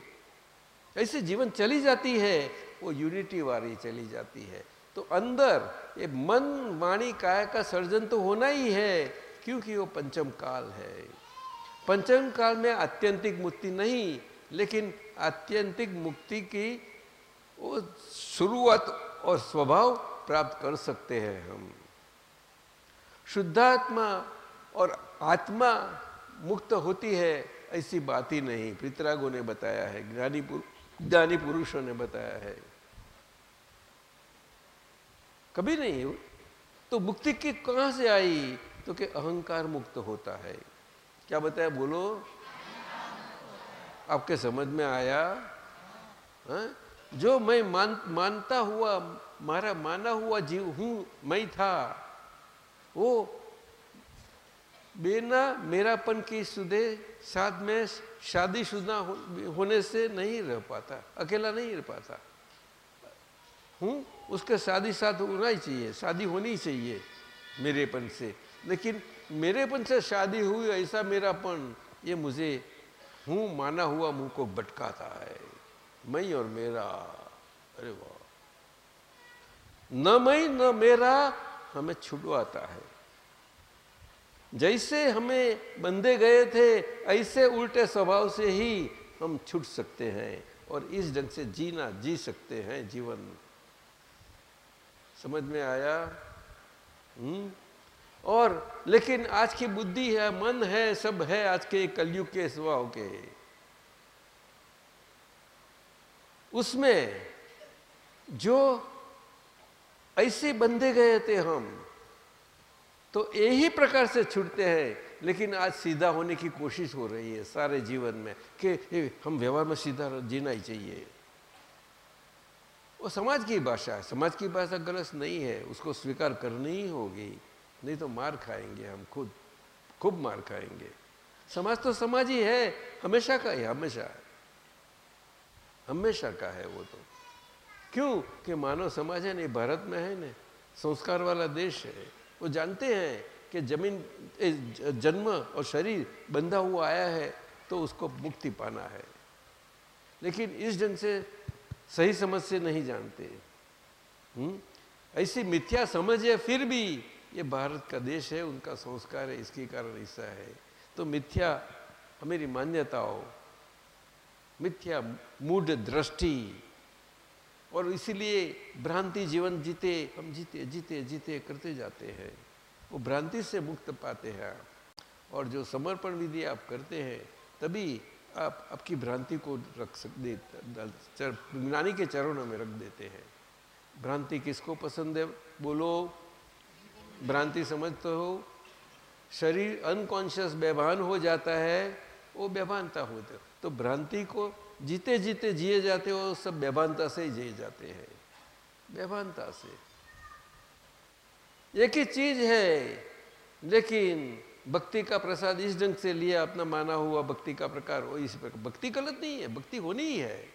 Speaker 4: ऐसे जीवन चली जाती है, वो यूनिटी वाली चली जाती है। तो अंदर ये मन, वाणी, काय का सर्जन तो होना ही है, क्योंकि वो पंचम काल है। पंचम काल में आत्यंतिक मुक्ति नहीं, लेकिन आत्यंतिक मुक्ति की वो शुरुआत और स्वभाव प्राप्त कर सकते हैं हम। शुद्धात्मा और आत्मा मुक्त होती है ऐसी बात ही नहीं। पितरागो ने बताया है, ज्ञानी ज्ञानी पुरुषों ने बताया है। कभी नहीं तो मुक्ति की कहाँ से आई? तो कि अहंकार मुक्त होता है। क्या बताया? बोलो। आपके समझ में आया? हा? जो मैं मान, मानता हुआ, मारा, माना हुआ जीव हूँ, मैं था। वो, बेना मेरापन की सुधे साथ में शादीशुदा हो, होने से नहीं रह पाता अकेला नहीं रह पाता। हूँ उसके शादी साथ होना ही चाहिए शादी होनी चाहिए मेरेपन से। लेकिन मेरेपन से शादी हुई ऐसा मेरापन ये मुझे हूँ माना हुआ मुँह को भटकाता है। मैं और मेरा अरे वाह। न मैं न मेरा हमें छुड़वाता है। जैसे हमें बंधे गए थे, ऐसे उल्टे स्वभाव से ही हम छूट सकते हैं और इस ढंग से जीना, जी सकते हैं जीवन। समझ में आया? हम्म। और लेकिन आज की बुद्धि है, मन है, सब है आज के कलयुग के स्वभाव के। उसमें जो ऐसे बंधे गए थे हम तो यही प्रकार से छूटते हैं, लेकिन आज सीधा होने की कोशिश हो रही है सारे जीवन में कि हम व्यवहार में सीधा जीना ही चाहिए। वो समाज की भाषा है, समाज की भाषा गलत नहीं है, उसको स्वीकार करनी ही होगी, नहीं तो मार खाएँगे हम खुद, खूब मार खाएँगे। समाज तो समाज ही है, हमेशा का है, हमेशा हमेशा का है वो तो। क्यों? कि मानव समाज है नहीं, भारत में है ना संस्कार वाला देश है। वो जानते हैं कि ज़मीन जन्म और शरीर बंधा हुआ आया है तो उसको मुक्ति पाना है। लेकिन इस ढंग से सही समझ से नहीं जानते। हुँ? ऐसी मिथ्या समझ है, फिर भी ये भारत का देश है, उनका संस्कार है, इसके कारण ऐसा है। तो मिथ्या हमारी मान्यताओं, मिथ्या मूड दृष्टि और इसीलिए भ्रांति जीवन जीते, हम जीते जीते जीते करते जाते हैं। वो भ्रांति से मुक्त पाते हैं। और जो समर्पण विधि आप करते हैं, तभी आप आपकी भ्रांति को रख सकते ज्ञानी के चरणों में रख देते हैं। भ्रांति किसको पसंद है? बोलो, भ्रांति समझते हो। शरीर अनकॉन्शियस, बेभान हो जाता है, वो बेभानता होते तो भ्रांति को जीते जीते जिए जाते हो, सब बेभानता से ही जिए जाते हैं। बेभानता से। एक ही चीज़ है, लेकिन भक्ति का प्रसाद इस ढंग से लिया, अपना माना हुआ भक्ति का प्रकार इस प्रकार। भक्ति गलत नहीं है, भक्ति होनी ही है।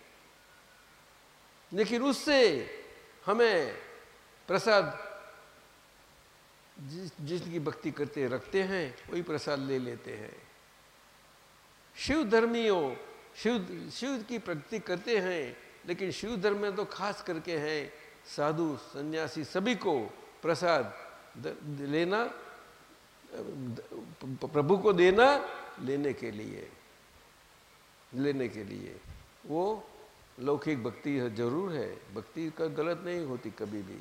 Speaker 4: लेकिन उससे हमें प्रसाद जिस, जिसकी भक्ति करते रखते हैं, वही प्रसाद ले लेते हैं। शिव धर्मियों शिव शिव की प्रगति करते हैं, लेकिन शिव धर्म में तो खास करके हैं। साधु, सन्यासी सभी को प्रसाद लेना प्रभु को देना लेने के लिए, लेने के लिए। वो लौकिक भक्ति ज़रूर है। भक्ति का गलत नहीं होती कभी भी।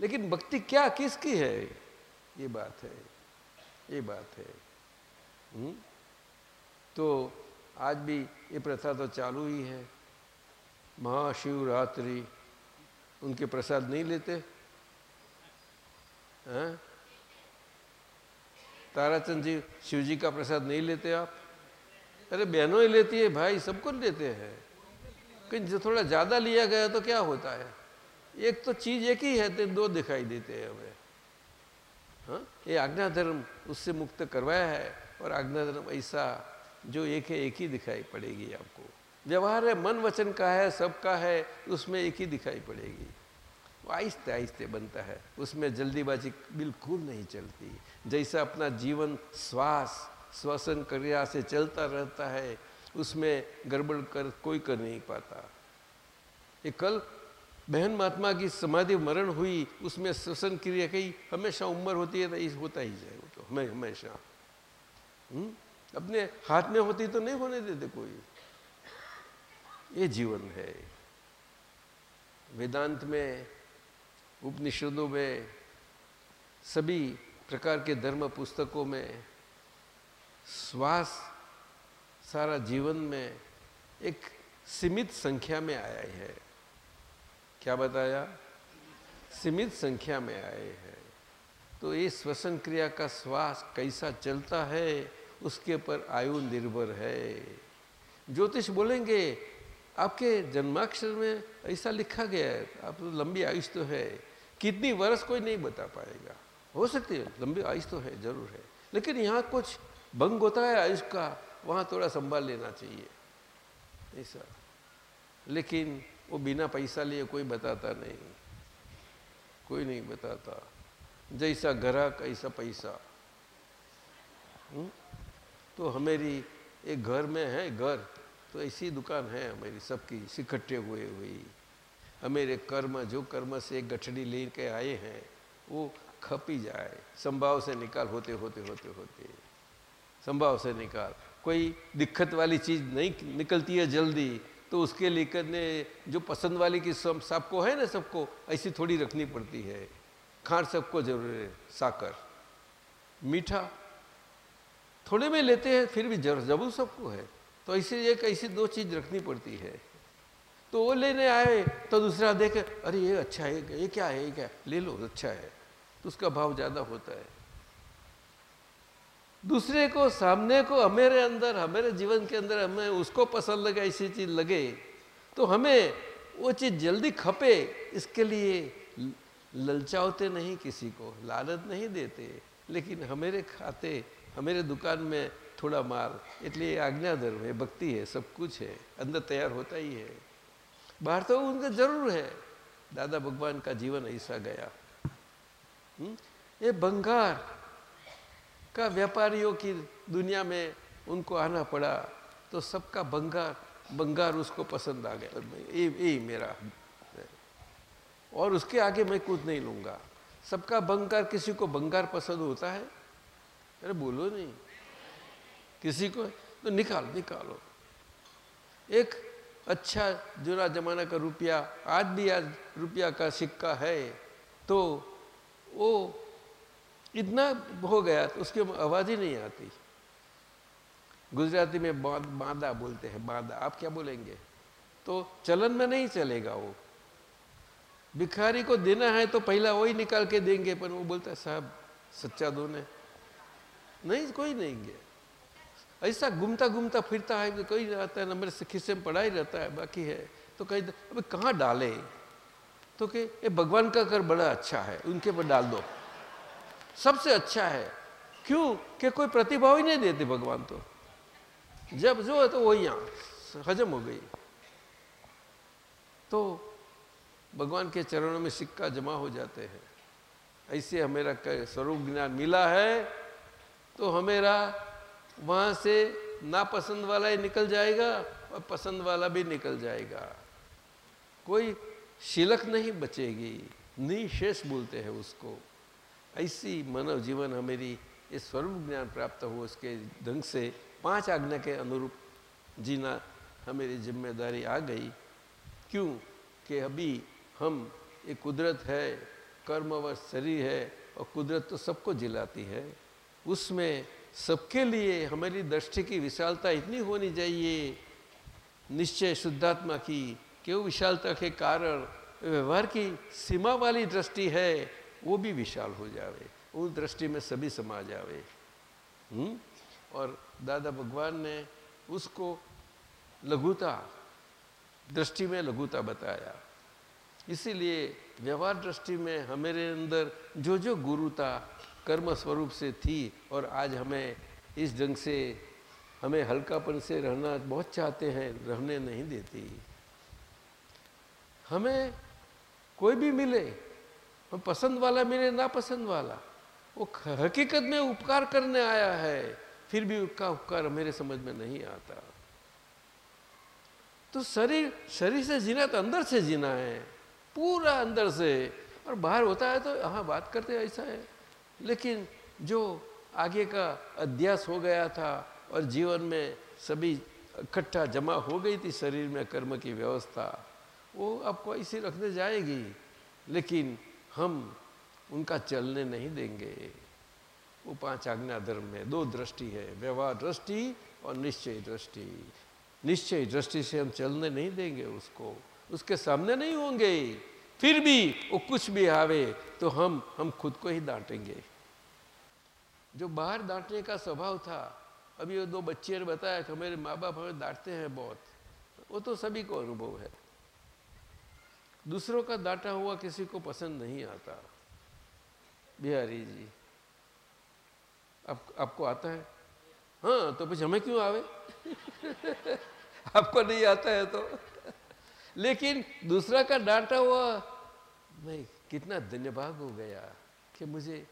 Speaker 4: लेकिन भक्ति क्या, किसकी है? ये बात है, ये बात है हुँ? हम्म? तो आज भी ये प्रथा तो चालू ही है। महाशिवरात्रि, उनके प्रसाद नहीं लेते? हैं? ताराचंद जी शिव जी का प्रसाद नहीं लेते आप? अरे बहनों ही लेती है, भाई सब कुछ लेते हैं। कहीं जो थोड़ा ज़्यादा लिया गया तो क्या होता है? एक तो चीज़ एक ही है तो दो दिखाई देते हैं हमें। हाँ? ये आज्ञा धर्म उससे मुक्त करवाया है और आज्ञा धर्म ऐसा जो एक है, एक ही दिखाई पड़ेगी आपको। व्यवहार है, मन वचन का है सबका है, उसमें एक ही दिखाई पड़ेगी। आहिस्ते आहिस्ते बनता है। उसमें जल्दीबाजी बिल्कुल नहीं चलती। जैसा अपना जीवन श्वास, श्वसन क्रिया से चलता रहता है, उसमें गड़बड़ कर कोई कर नहीं पाता। ये कल बहन महात्मा की समाधि मरण हुई, उसमें श्वसन क्रिया कही, हमेशा उम्र होती है तो होता ही जाए वो तो हमें हमेशा। हम्म? अपने हाथ में होती तो नहीं होने देते कोई। ये जीवन है। वेदांत में, उपनिषदों में, सभी प्रकार के धर्म पुस्तकों में, श्वास सारा जीवन में एक सीमित संख्या में आया है। क्या बताया? सीमित संख्या में आए हैं। तो ये श्वसन क्रिया का श्वास कैसा चलता है? उसके पर आयु निर्भर है। ज्योतिष बोलेंगे, आपके जन्माक्षर में ऐसा लिखा गया है, आप तो लंबी आयुष तो है, कितनी वर्ष कोई नहीं बता पाएगा। हो सकती है, लंबी आयुष तो है, ज़रूर है। लेकिन यहाँ कुछ भंग होता है आयुष का, वहाँ थोड़ा संभाल लेना चाहिए। ऐसा। लेकिन वो बिना पैसा लिए कोई बताता नहीं। कोई नहीं बताता। जैसा ग्राहक ऐसा पैसा। हुँ? तो हमेरी एक घर में है, घर तो ऐसी दुकान है हमारी, सबकी, इकट्ठे हुए हुई। हमेरे कर्म, जो कर्म से गठड़ी ले के आए हैं, वो खप जाए, संभाव से निकाल, होते होते होते होते। संभाव से निकाल। कोई दिक्कत वाली चीज़ नहीं निकलती है जल्दी तो उसके लेकर ने, जो पसंद वाली की सबको है ना सबको, ऐसी थोड़ी रखनी पड़ती है। खांड सबको ज़रूर है, साकर। मीठा थोड़े में लेते हैं, फिर भी ज़रूर सबको है। तो ऐसे एक ऐसी दो चीज़ रखनी पड़ती है। तो वो लेने आए तो दूसरा देखे, अरे, ये अच्छा है, ये क्या है, ये क्या ले लो अच्छा है। तो उसका भाव ज़्यादा होता है। दूसरे को, सामने को, हमारे अंदर, हमारे जीवन के अंदर हमें उसको पसंद लगे, ऐसी चीज़ लगे तो हमें वो चीज़ जल्दी खपे। इसके लिए ललचाते नहीं किसी को, लालच नहीं देते, लेकिन हमारे खाते हमारे दुकान में थोड़ा माल इसलिए आज्ञा धर्म है, भक्ति है, सब कुछ है, अंदर तैयार होता ही है। बाहर तो उनका ज़रूर है। दादा भगवान का जीवन ऐसा गया? हम्म? ये बंगार का व्यापारियों की दुनिया में उनको आना पड़ा तो सबका बंगार बंगार उसको पसंद आ गया। ये ये मेरा। और उसके आगे मैं कुछ नहीं लूँगा। सबका बंगार, किसी को बंगार पसंद होता है? अरे बोलो नहीं। किसी को तो निकाल, निकालो। एक अच्छा जुरा जमाना का रुपया, आज भी आज रुपया का सिक्का है तो वो इतना हो गया तो उसकी आवाज़ ही नहीं आती। गुजराती में बांदा बोलते हैं, बांदा। आप क्या बोलेंगे? तो चलन में नहीं चलेगा वो। भिखारी को देना है तो पहला वही निकाल के देंगे, पर वो बोलता है, साहब, सच्चा दो ने नहीं, कोई नहीं गया ऐसा घूमता घूमता फिरता है तो कोई रहता है ना मेरे से खिस्से में पड़ा ही रहता है, बाकी है। तो कहीं अभी कहाँ डाले? तो कि, ये भगवान का कर बड़ा अच्छा है, उनके पर डाल दो। सबसे अच्छा है। क्यों? कि कोई प्रतिभाव ही नहीं देते भगवान तो। जब जो है तो वही यहाँ, हजम हो गई। तो भगवान के चरणों में सिक्का जमा हो जाते हैं। ऐसे हमेरा स्वरूप ज्ञान मिला है। तो हमेरा वहाँ से नापसंद वाला ही निकल जाएगा और पसंद वाला भी निकल जाएगा। कोई शिलक नहीं बचेगी, निशेष बोलते हैं उसको। ऐसी मानव जीवन हमेरी इस स्वरूप ज्ञान प्राप्त हो उसके ढंग से, पाँच आज्ञा के अनुरूप जीना हमेरी ज़िम्मेदारी आ गई। क्यों? कि अभी हम ये कुदरत है, कर्म व शरीर है और कुदरत तो सबको जिलाती है। उसमें सबके लिए हमारी दृष्टि की विशालता इतनी होनी चाहिए, निश्चय शुद्धात्मा की कि वो विशालता के कारण व्यवहार की सीमा वाली दृष्टि है, वो भी विशाल हो जावे, उस दृष्टि में सभी समा जावे हम्म? और दादा भगवान ने उसको लघुता, दृष्टि में लघुता बताया इसीलिए व्यवहार दृष्टि में हमारे अंदर जो जो गुरुता कर्म स्वरूप से थी और आज हमें इस ढंग से, हमें हल्कापन से रहना बहुत चाहते हैं, रहने नहीं देती। हमें कोई भी मिले, हम पसंद वाला मिले ना पसंद वाला, वो हकीकत में उपकार करने आया है, फिर भी उसका उपकार मेरे समझ में नहीं आता। तो शरीर शरीर से जीना तो अंदर से जीना है, पूरा अंदर से, और बाहर होता है तो हाँ बात करते ऐसा है। लेकिन जो आगे का अध्यास हो गया था और जीवन में सभी इकट्ठा जमा हो गई थी शरीर में कर्म की व्यवस्था, वो आपको ऐसे रखने जाएगी। लेकिन हम उनका चलने नहीं देंगे। वो पाँच आज्ञा धर्म में दो दृष्टि है, व्यवहार दृष्टि और निश्चय दृष्टि। निश्चय दृष्टि से हम चलने नहीं देंगे उसको। उसके सामने नहीं होंगे। फिर भी वो कुछ भी आवे तो हम हम खुद को ही डांटेंगे। जो बाहर डांटने का स्वभाव था अभी वो दो बच्चे ने बताया कि मेरे माँ बाप हमें डांटते हैं बहुत। वो तो सभी को अनुभव है। दूसरों का डांटा हुआ किसी को पसंद नहीं आता। बिहारी जी आप, आपको आता है? हाँ तो कुछ हमें क्यों आवे? आपको नहीं आता है तो। लेकिन दूसरा का डांटा हुआ मैं कितना धन्यभाग हो गया कि मुझे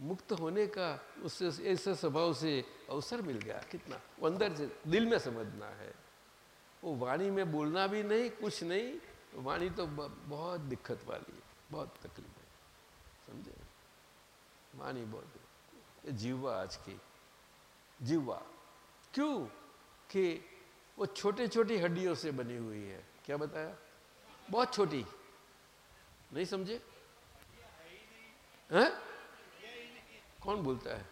Speaker 4: मुक्त होने का उससे ऐसे स्वभाव से अवसर मिल गया। कितना? वो अंदर से दिल में समझना है। वो वाणी में बोलना भी नहीं, कुछ नहीं, वाणी तो बहुत दिक्कत वाली है, बहुत तकलीफ़ है। समझे? वाणी बहुत ये जीवा आज की। जीवा। क्यों? कि वो छोटे छोटी हड्डियों से बनी हुई है। क्या बताया? बहुत छोटी। नहीं समझे? हैं? कौन बोलता है?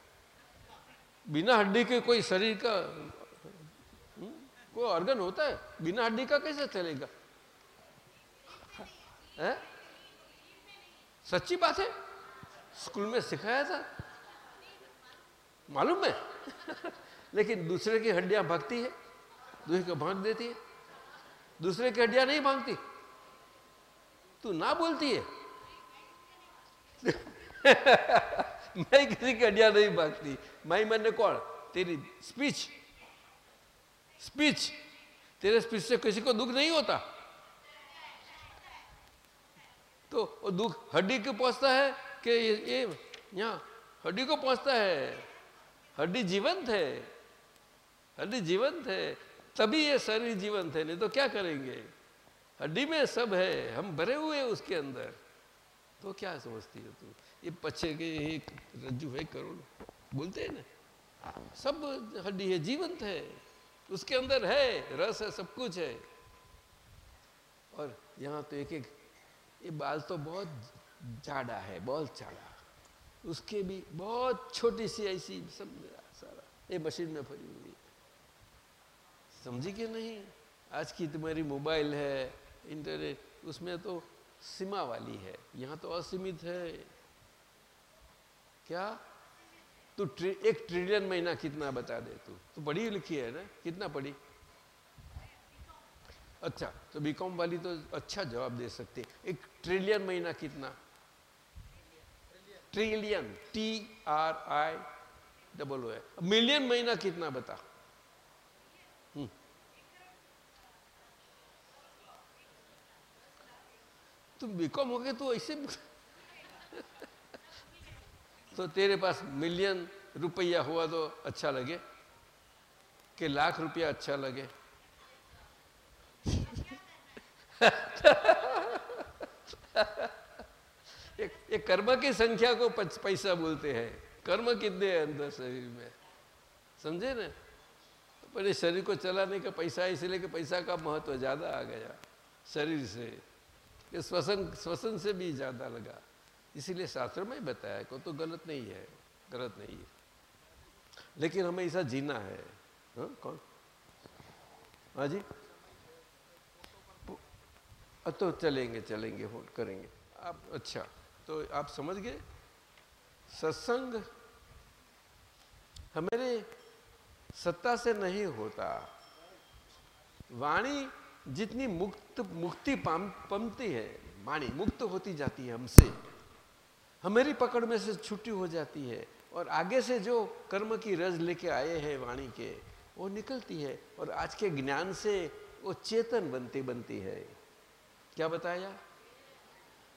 Speaker 4: बिना हड्डी के कोई शरीर का हम्म, कोई ऑर्गन होता है? बिना हड्डी का कैसे चलेगा? हैं? सच्ची बात है? स्कूल में सिखाया था। मालूम है? लेकिन दूसरे की हड्डियाँ भागती है दूसरे को भाग देती है दूसरे की हड्डियाँ नहीं भागती। तू ना बोलती है? मैं किसी की हड्डियाँ नहीं भागती माई मन कौन? तेरी स्पीच स्पीच तेरे स्पीच से किसी को दुख नहीं होता। तो दुख हड्डी को पहुँचता है कि ये, यहाँ हड्डी को पहुँचता है? हड्डी जीवंत है। हड्डी जीवंत है। तभी ये शरीर जीवंत है नहीं तो क्या करेंगे? हड्डी में सब है हम भरे हुए उसके अंदर। तो क्या समझती है तू? ये के एक रज्जु है करोड़। बोलते हैं ना, सब हड्डी है, जीवंत है, उसके अंदर है, रस है, सब कुछ है। और यहाँ तो एक एक, ये बाल तो बहुत जाड़ा है, बहुत जाड़ा। उसके भी बहुत छोटी सी ऐसी सब मेरा सारा, ये मशीन में भरी हुई समझी कि नहीं? आज की तुम्हारी मोबाइल है, इंटरनेट, उसमें तो सीमा वाली है, यहाँ तो असीमित है। क्या? तू ट्रि, एक ट्रिलियन महीना कितना बता दे तू? तू पढ़ी लिखी है ना? कितना पढ़ी? अच्छा तो बीकॉम वाली तो अच्छा जवाब दे सकती है। एक ट्रिलियन महीना कितना? Trillion T R I double O है मिलियन महीना कितना बता? हम्म। तुम बीकॉम हो गए तो ऐसे तो तेरे पास मिलियन रुपया हुआ तो अच्छा लगे, कि लाख रुपया अच्छा लगे। एक कर्म की संख्या को पैसा बोलते हैं। कर्म कितने हैं अंदर शरीर में? समझे ना? इस शरीर को चलाने का पैसा, इसलिए कि पैसा का महत्व ज़्यादा आ गया शरीर से। ये श्वसन श्वसन से भी ज़्यादा लगा। इसीलिए शास्त्र में ही बताया, को तो गलत नहीं है, गलत नहीं है। लेकिन हमें ऐसा जीना है। हाँ कौन? हाँ जी? तो चलेंगे चलेंगे होल्ड करेंगे। आप अच्छा तो आप समझ गए? सत्संग हमारे सत्ता से नहीं होता। वाणी जितनी मुक्त, मुक्ति पाम, पमती है, वाणी मुक्त होती जाती है हमसे। हमारी पकड़ में से छुट्टी हो जाती है और आगे से जो कर्म की रज लेके आए हैं वाणी के, वो निकलती है और आज के ज्ञान से वो चेतन बनती बनती है। क्या बताया?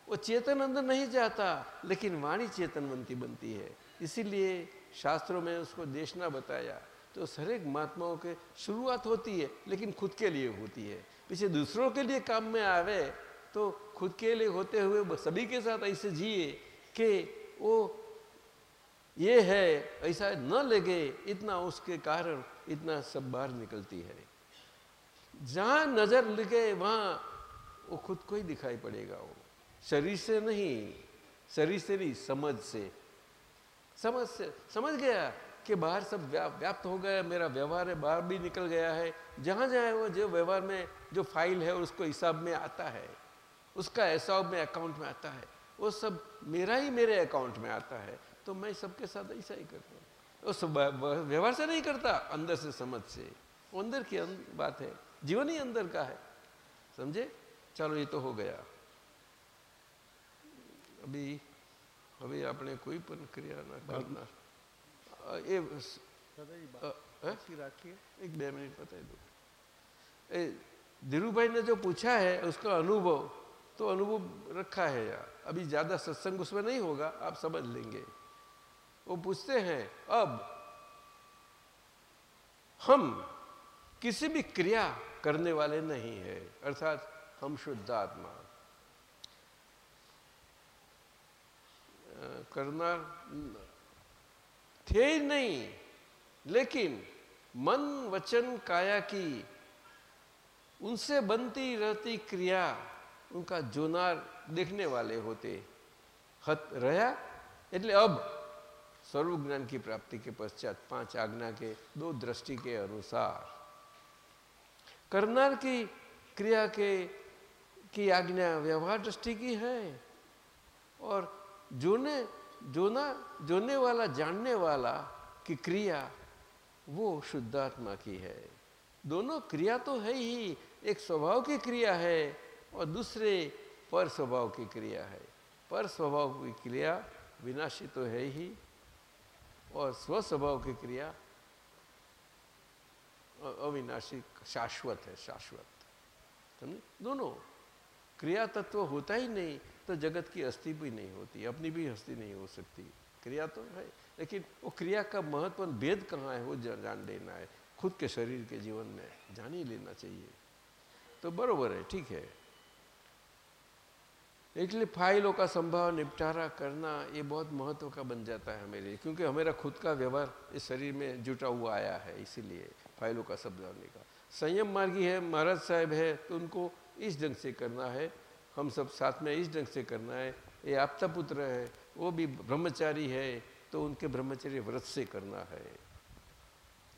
Speaker 4: वो चेतन अंदर नहीं जाता, लेकिन वाणी चेतन बनती बनती है। इसीलिए शास्त्रों में उसको देशना बताया तो हरेक महात्माओं के शुरुआत होती है, लेकिन खुद के लिए होती है। पीछे दूसरों के लिए काम में आवे तो खुद के लिए होते हुए सभी के साथ ऐसे जिए कि वो ये है ऐसा न लगे इतना उसके कारण इतना सब बाहर निकलती है। जहाँ नज़र लगे वहाँ वो खुद को ही दिखाई पड़ेगा वो। शरीर से नहीं शरीर से नहीं समझ से। समझ से समझ गया कि बाहर सब व्या, व्याप्त हो गया मेरा व्यवहार है बाहर भी निकल गया है। जहाँ जाए वो जो व्यवहार में जो फ़ाइल है उसको हिसाब में आता है उसका हिसाब में अकाउंट में आता है वो सब मेरा ही मेरे अकाउंट में आता है तो मैं सबके साथ ऐसा ही करता हूँ। व्यवहार से नहीं करता अंदर से समझ से। अंदर की अं, बात है। जीवन ही अंदर का है। समझे? चलो ये तो हो गया। अभी अभी आपने कोई पण क्रिया ना करना। એ એક मिनट મિનિટ दो। धीरू भाई ने जो पूछा है उसका अनुभव। तो अनुभव रखा है यार अभी ज़्यादा सत्संग उसमें नहीं होगा, आप समझ लेंगे। वो पूछते हैं, अब हम किसी भी क्रिया करने वाले नहीं है। अर्थात हम शुद्ध आत्मा। करना थे ही नहीं, लेकिन मन, वचन, काया की उनसे बनती रहती क्रिया उनका जोनार देखने वाले होते हत रहा એટલે अब सर्व ज्ञान की प्राप्ति के पश्चात पांच आज्ञा के दो दृष्टि के अनुसार करनार की क्रिया के की आज्ञा व्यवहार दृष्टि की है और जोने जोना जोने वाला जानने वाला की क्रिया वो शुद्धात्मा की है दोनों क्रिया तो है ही एक स्वभाव की क्रिया है और दूसरे पर स्वभाव की क्रिया है। पर स्वभाव की क्रिया विनाशी तो है ही और स्व स्वभाव की क्रिया अविनाशी, शाश्वत है, शाश्वत। समझे? दोनों। क्रिया तत्व होता ही नहीं तो जगत की अस्थि भी नहीं होती, अपनी भी हस्ती नहीं हो सकती। क्रिया तो है, लेकिन वो क्रिया का महत्व भेद कहाँ है वो जान लेना है। खुद के शरीर के जीवन में जान ही लेना चाहिए। तो बरोबर है, ठीक है। इसलिए फाइलों का संभाव निपटारा करना ये बहुत महत्व का बन जाता है मेरे क्योंकि हमारा खुद का व्यवहार इस शरीर में जुटा हुआ आया है, इसीलिए फाइलों का समझाने का। संयम मार्गी है, महाराज साहब है तो उनको इस ढंग से करना है, हम सब साथ में इस ढंग से करना है। ये आपता पुत्र है, वो भी ब्रह्मचारी है तो उनके ब्रह्मचर्य व्रत से करना है।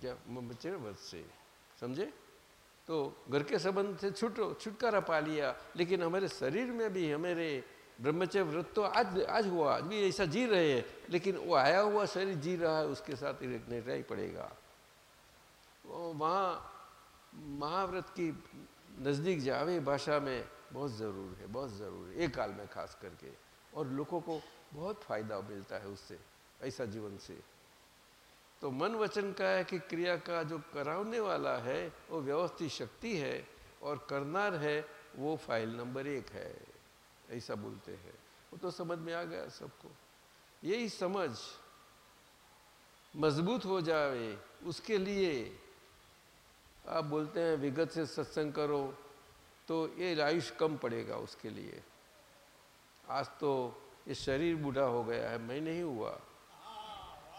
Speaker 4: क्या ब्रह्मचर्य व्रत से, समझे? तो घर के संबंध से छुटो, छुटकारा पा लिया। लेकिन हमारे शरीर में भी, हमारे ब्रह्मचर्य व्रत तो आज आज हुआ, आज भी ऐसा जी रहे हैं। लेकिन वो आया हुआ शरीर जी रहा है, उसके साथ रहना ही पड़ेगा। वहाँ, महाव्रत की नज़दीक जावे भाषा में बहुत ज़रूर है, बहुत ज़रूर है, एक काल में खास करके। और लोगों को बहुत फ़ायदा मिलता है उससे, ऐसा जीवन से। तो मन वचन का है कि क्रिया का जो कराने वाला है, वो व्यवस्थित शक्ति है और करनार है, वो फ़ाइल नंबर एक है। ऐसा बोलते हैं। वो तो समझ में आ गया सबको। यही समझ मज़बूत हो जाए उसके लिए आप बोलते हैं विगत से सत्संग करो तो ये आयुष कम पड़ेगा उसके लिए। आज तो ये शरीर बूढ़ा हो गया है, मैं नहीं हुआ।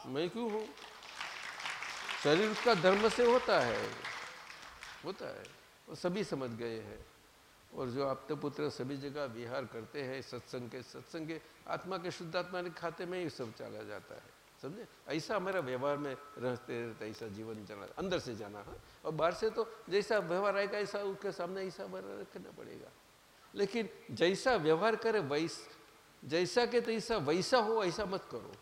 Speaker 4: मैं क्यों हूँ? शरीर उसका धर्म से होता है। होता है। वो सभी समझ गए हैं। और जो आपते पुत्र सभी जगह विहार करते हैं, सत्संग के सत्संग के आत्मा के शुद्धात्मा के खाते में ही सब चला जाता है। समझे? ऐसा हमारा व्यवहार में रहते रहते ऐसा जीवन चला, अंदर से जाना, है? और बाहर से तो जैसा व्यवहार आएगा, ऐसा उसके सामने ऐसा व्यवहार रखना पड़ेगा। लेकिन जैसा व्यवहार करे वैस, जैसा के तैसा वैसा हो, ऐसा मत करो।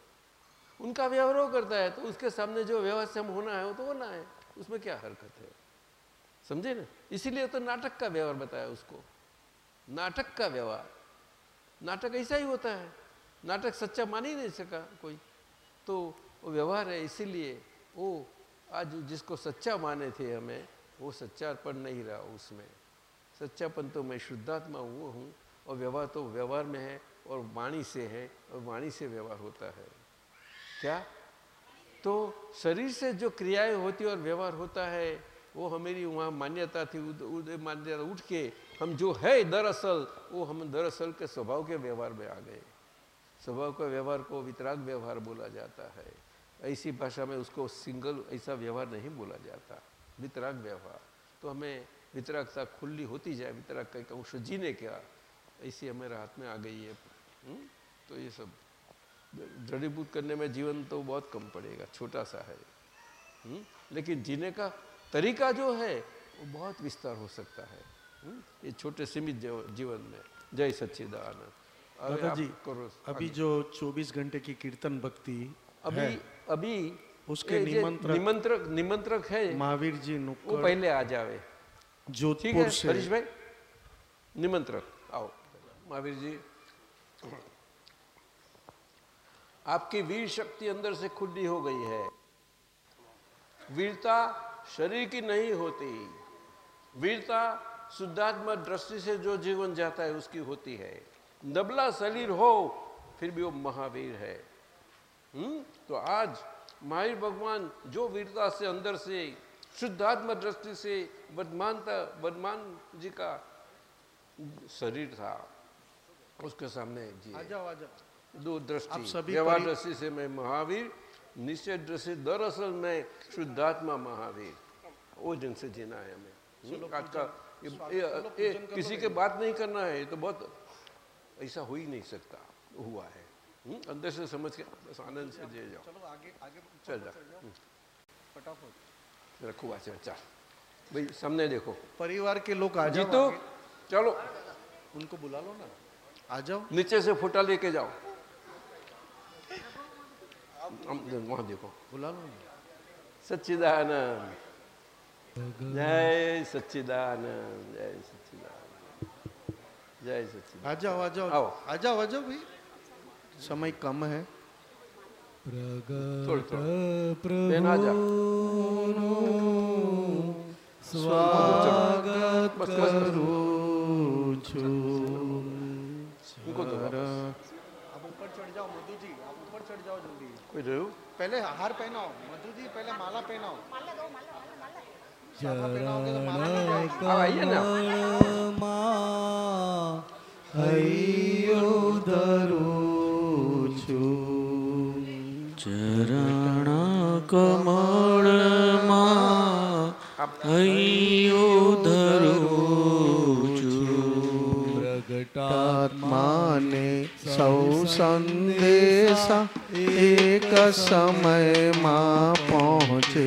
Speaker 4: उनका व्यवहार करता है तो उसके सामने जो हम होना है, वो तो होना है। उसमें क्या हरकत है? समझे ना? इसीलिए तो नाटक का व्यवहार बताया उसको। नाटक का व्यवहार। नाटक ऐसा ही होता है। नाटक सच्चा मान ही नहीं सका कोई। तो वो व्यवहार है, इसीलिए वो आज जिसको सच्चा माने थे हमें, वो सच्चापन नहीं रहा उसमें। सच्चापन तो मैं शुद्धात्मा वो हूँ, और व्यवहार तो व्यवहार में है, और वाणी से है, और वाणी से व्यवहार होता है। क्या? तो शरीर से जो क्रियाएँ होती और व्यवहार होता है, वो हमारी वहाँ मान्यता थी मान्यता उठ के हम जो है दरअसल, वो हम दरअसल के स्वभाव के व्यवहार में आ गए। स्वभाव के व्यवहार को वितराग व्यवहार बोला जाता है। ऐसी भाषा में उसको सिंगल ऐसा व्यवहार नहीं बोला जाता, वितराग व्यवहार। तो हमें वितरकता खुली होती जाए वितरक का एक अंश जीने क्या ऐसी हमारे हाथ में आ गई है हुँ? हम्म? तो ये सब। दृढ़ीभूत करने में जीवन तो बहुत कम पड़ेगा छोटा सा है। हुँ? हम्म? लेकिन जीने का तरीका जो है वो बहुत विस्तार हो सकता है। हुँ? हम्म? ये छोटे सीमित जीवन में। जय सच्चिदानंद।
Speaker 5: दादा जी अभी जो। 24 घंटे की कीर्तन भक्ति
Speaker 4: अभी अभी
Speaker 5: उसके निमंत्रक
Speaker 4: निमंत्रक निमंत्रक है
Speaker 5: महावीर जी
Speaker 4: वो पहले आ जावे।
Speaker 5: जोधपुर से।
Speaker 4: हरीश भाई? निमंत्रक आओ। महावीर जी। आपकी वीर शक्ति अंदर से खुली हो गई है। वीरता शरीर की नहीं होती। वीरता शुद्धात्मा दृष्टि से जो जीवन जाता है उसकी होती है। नबला शरीर हो, फिर भी वो महावीर है। हुँ? तो आज महावीर भगवान जो वीरता से अंदर से, शुद्धात्मा दृष्टि से वर्धमानता वर्धमान जी का शरीर था, उसके सामने जी
Speaker 5: आ जाओ आ जाओ।
Speaker 4: दो दृष्टि व्यवहार दृष्टि से मैं महावीर निश्चय दृष्टि दरअसल मैं शुद्धात्मा महावीर। वो दिन से जीना है हमें। आज का ये, ये, ये, किसी के बात नहीं करना है ये तो बहुत ऐसा हो ही नहीं सकता हुआ है। हम्म? अंदर से समझ के बस आनंद से दे जाओ।
Speaker 5: चलो आगे आगे
Speaker 4: चल हम्म।
Speaker 5: फटाफट।
Speaker 4: रखो अच्छा। चल भाई सामने देखो।
Speaker 5: परिवार के लोग आ जाओ
Speaker 4: तो चलो।
Speaker 5: उनको बुला लो ना। आ जाओ।
Speaker 4: नीचे से फोटा लेके जाओ। वहाँ देखो
Speaker 5: बुला लो
Speaker 4: सच्चिदानंद जय सच्चिदानंद जय सच्चिदानंद जय सचिन
Speaker 5: आ जाओ आ जाओ।
Speaker 4: आओ।
Speaker 5: आ जाओ आ जाओ भाई। समय कम है। स्वागत करूँ
Speaker 4: उनको तो
Speaker 5: चढ़ जाओ जल्दी
Speaker 4: कोई रहो
Speaker 5: पहले हार पहनाओ मधु जी पहले माला पहनाओ माला दो माला
Speaker 4: आइए ना
Speaker 1: હૈયો ધરું છું ચરણ કમળમાં હૈયો माने सौ संदेशा एक समय माँ पहुँचे।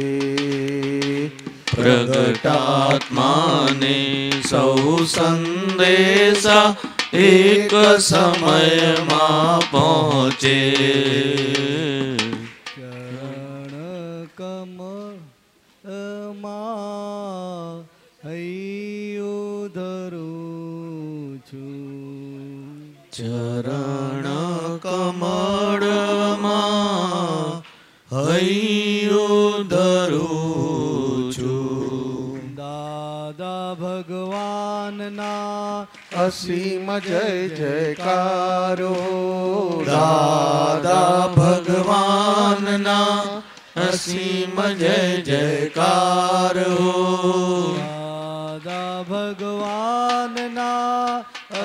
Speaker 1: प्रगटात्मा ने सौ
Speaker 2: संदेशा एक समय मा पहुँचे।
Speaker 1: ચરણ કમળમાં હૈયો ધરું છું.
Speaker 2: દાદા ભગવાનના
Speaker 5: અસીમ જય જયકારો.
Speaker 1: દાદા ભગવાનના અસીમ જય જયકારો.
Speaker 2: દાદા ભગવાનના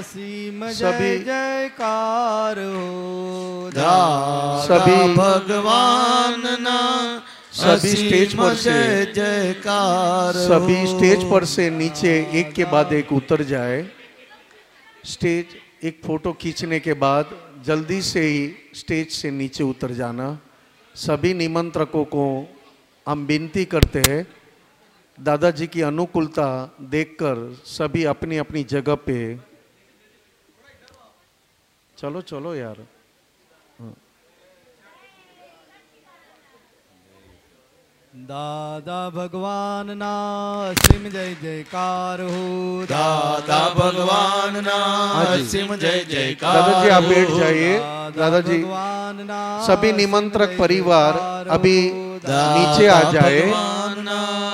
Speaker 2: असीम जय
Speaker 5: जयकार
Speaker 2: हो।
Speaker 1: सभी
Speaker 5: भगवान
Speaker 1: ना
Speaker 5: सभी स्टेज पर से
Speaker 1: जयकार
Speaker 5: सभी स्टेज पर से नीचे एक के बाद एक उतर जाए। स्टेज एक फ़ोटो खींचने के बाद जल्दी से ही स्टेज से नीचे उतर जाना। सभी निमंत्रकों को हम विनती करते हैं दादाजी की अनुकूलता देखकर सभी अपनी अपनी जगह पे चलो चलो यार।
Speaker 2: हाँ। दादा भगवान ना सिम जय
Speaker 1: जयकार हो।
Speaker 5: दादा
Speaker 1: भगवान ना हाँ सिम जय जयकार
Speaker 5: दादाजी आप बैठ जाइए। दादाजी सभी निमंत्रक परिवार अभी नीचे आ जाए।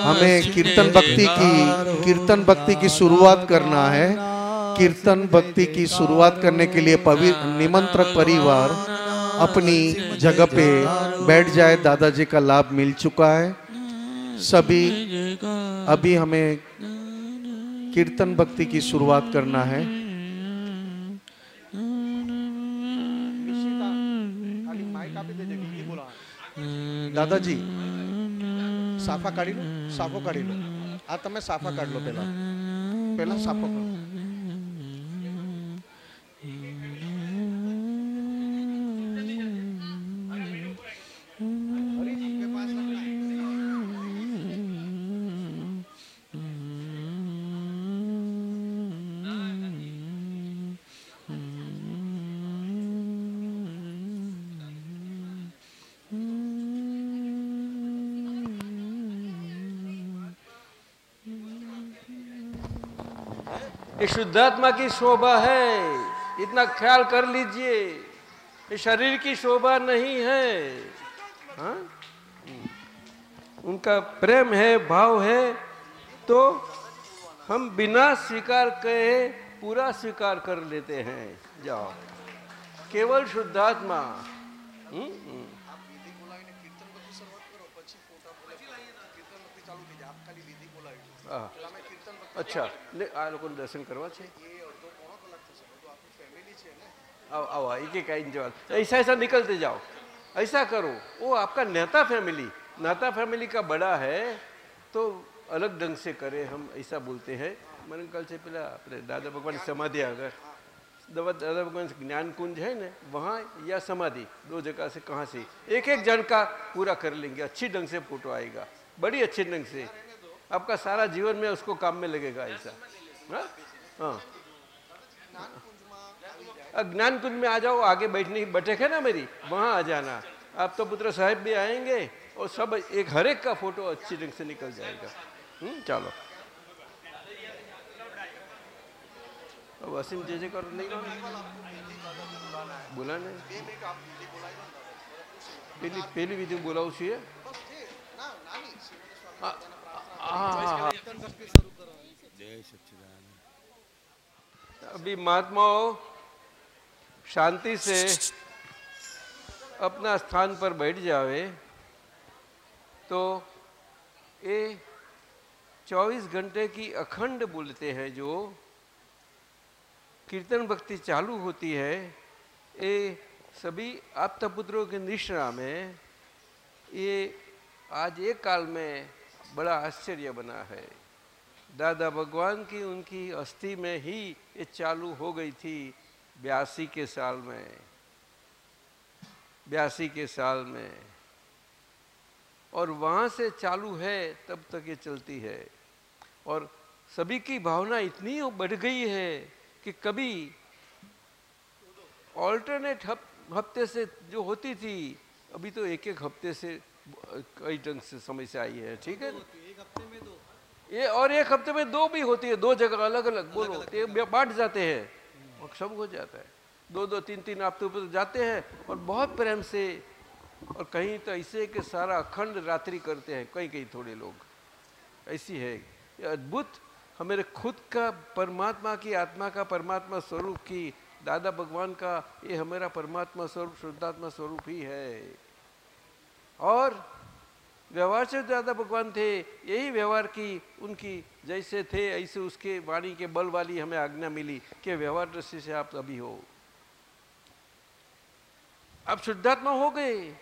Speaker 5: हमें कीर्तन भक्ति की कीर्तन भक्ति की शुरुआत करना है। कीर्तन भक्ति की शुरुआत करने के लिए निमंत्र परिवार अपनी जगह पे बैठ जाए। दादाजी का लाभ मिल चुका है। सभी, अभी हमें कीर्तन भक्ति की शुरुआत करना है। दादाजी, साफा काढी लो, साफो काढी लो। आता तब साफा काढलो पहला। पहला साफो काढलो
Speaker 4: ये शुद्धात्मा की शोभा है। इतना ख्याल कर लीजिए। ये शरीर की शोभा नहीं है। हाँ? उनका प्रेम है भाव है तो हम बिना स्वीकार कहे पूरा स्वीकार कर लेते हैं। जाओ। केवल शुद्धात्मा। हम्म, हम्म। અચ્છા ને આ લોકોને દર્શન કરવા છે आओ आओ एक एक आइन जवाब ऐसा ऐसा निकलते जाओ ऐसा करो वो आपका नेता फैमिली नाता फैमिली का बड़ा है तो अलग ढंग से करें हम ऐसा बोलते हैं मैंने कल से पहले अपने दादा भगवान समाधि अगर दवा दादा भगवान ज्ञान कुंज है ना वहाँ या समाधि दो जगह से कहाँ से एक एक जन का पूरा कर लेंगे अच्छी ढंग से फोटो आएगा बड़ी अच्छे ढंग से आपका सारा जीवन में उसको काम में लगेगा ऐसा हाँ हाँ अब ज्ञान कुंज में आ जाओ आगे बैठने की बैठक है ना मेरी वहाँ आ जाना आप तो पुत्र साहब भी आएंगे और सब एक हर एक का फोटो अच्छी ढंग से निकल जाएगा हम्म चलो अब वसीम जे जे करो नहीं બોલા ને પેલી પેલી વિધિ બોલાવું છું એ? હા હા હા अभी महात्माओं शांति से अपना स्थान पर बैठ जावे तो ये 24 घंटे की अखंड बोलते हैं जो कीर्तन भक्ति चालू होती है, ये सभी आपता पुत्रों के निश्रा में ये आज एक काल में बड़ा आश्चर्य बना है। दादा भगवान की उनकी अस्थि में ही ये चालू हो गई थी बयासी के साल में। बयासी के साल में। और वहाँ से चालू है, तब तक ये चलती है। और सभी की भावना इतनी बढ़ गई है कि कभी ऑल्टरनेट हफ़्ते से जो होती थी, अभी तो एक एक हफ़्ते से कई ढंग से समस्या आई है ठीक है? ये और एक हफ़्ते में दो भी होती है दो जगह अलग अलग बोलो ये बांट जाते हैं और सब हो जाता है। दो दो तीन तीन हफ़्ते ऊपर जाते हैं और बहुत प्रेम से और कहीं तो ऐसे कि सारा अखंड रात्रि करते हैं कहीं कहीं थोड़े लोग। ऐसी है ये अद्भुत। हमारे खुद का परमात्मा की आत्मा का परमात्मा स्वरूप की दादा भगवान का ये हमारा परमात्मा स्वरूप शुद्धात्मा स्वरूप ही है। और व्यवहार से ज़्यादा भगवान थे, यही व्यवहार की उनकी, जैसे थे, ऐसे उसके वाणी के बल वाली हमें आज्ञा मिली कि व्यवहार दृष्टि से आप अभी हो। आप शुद्धात्मा हो गए,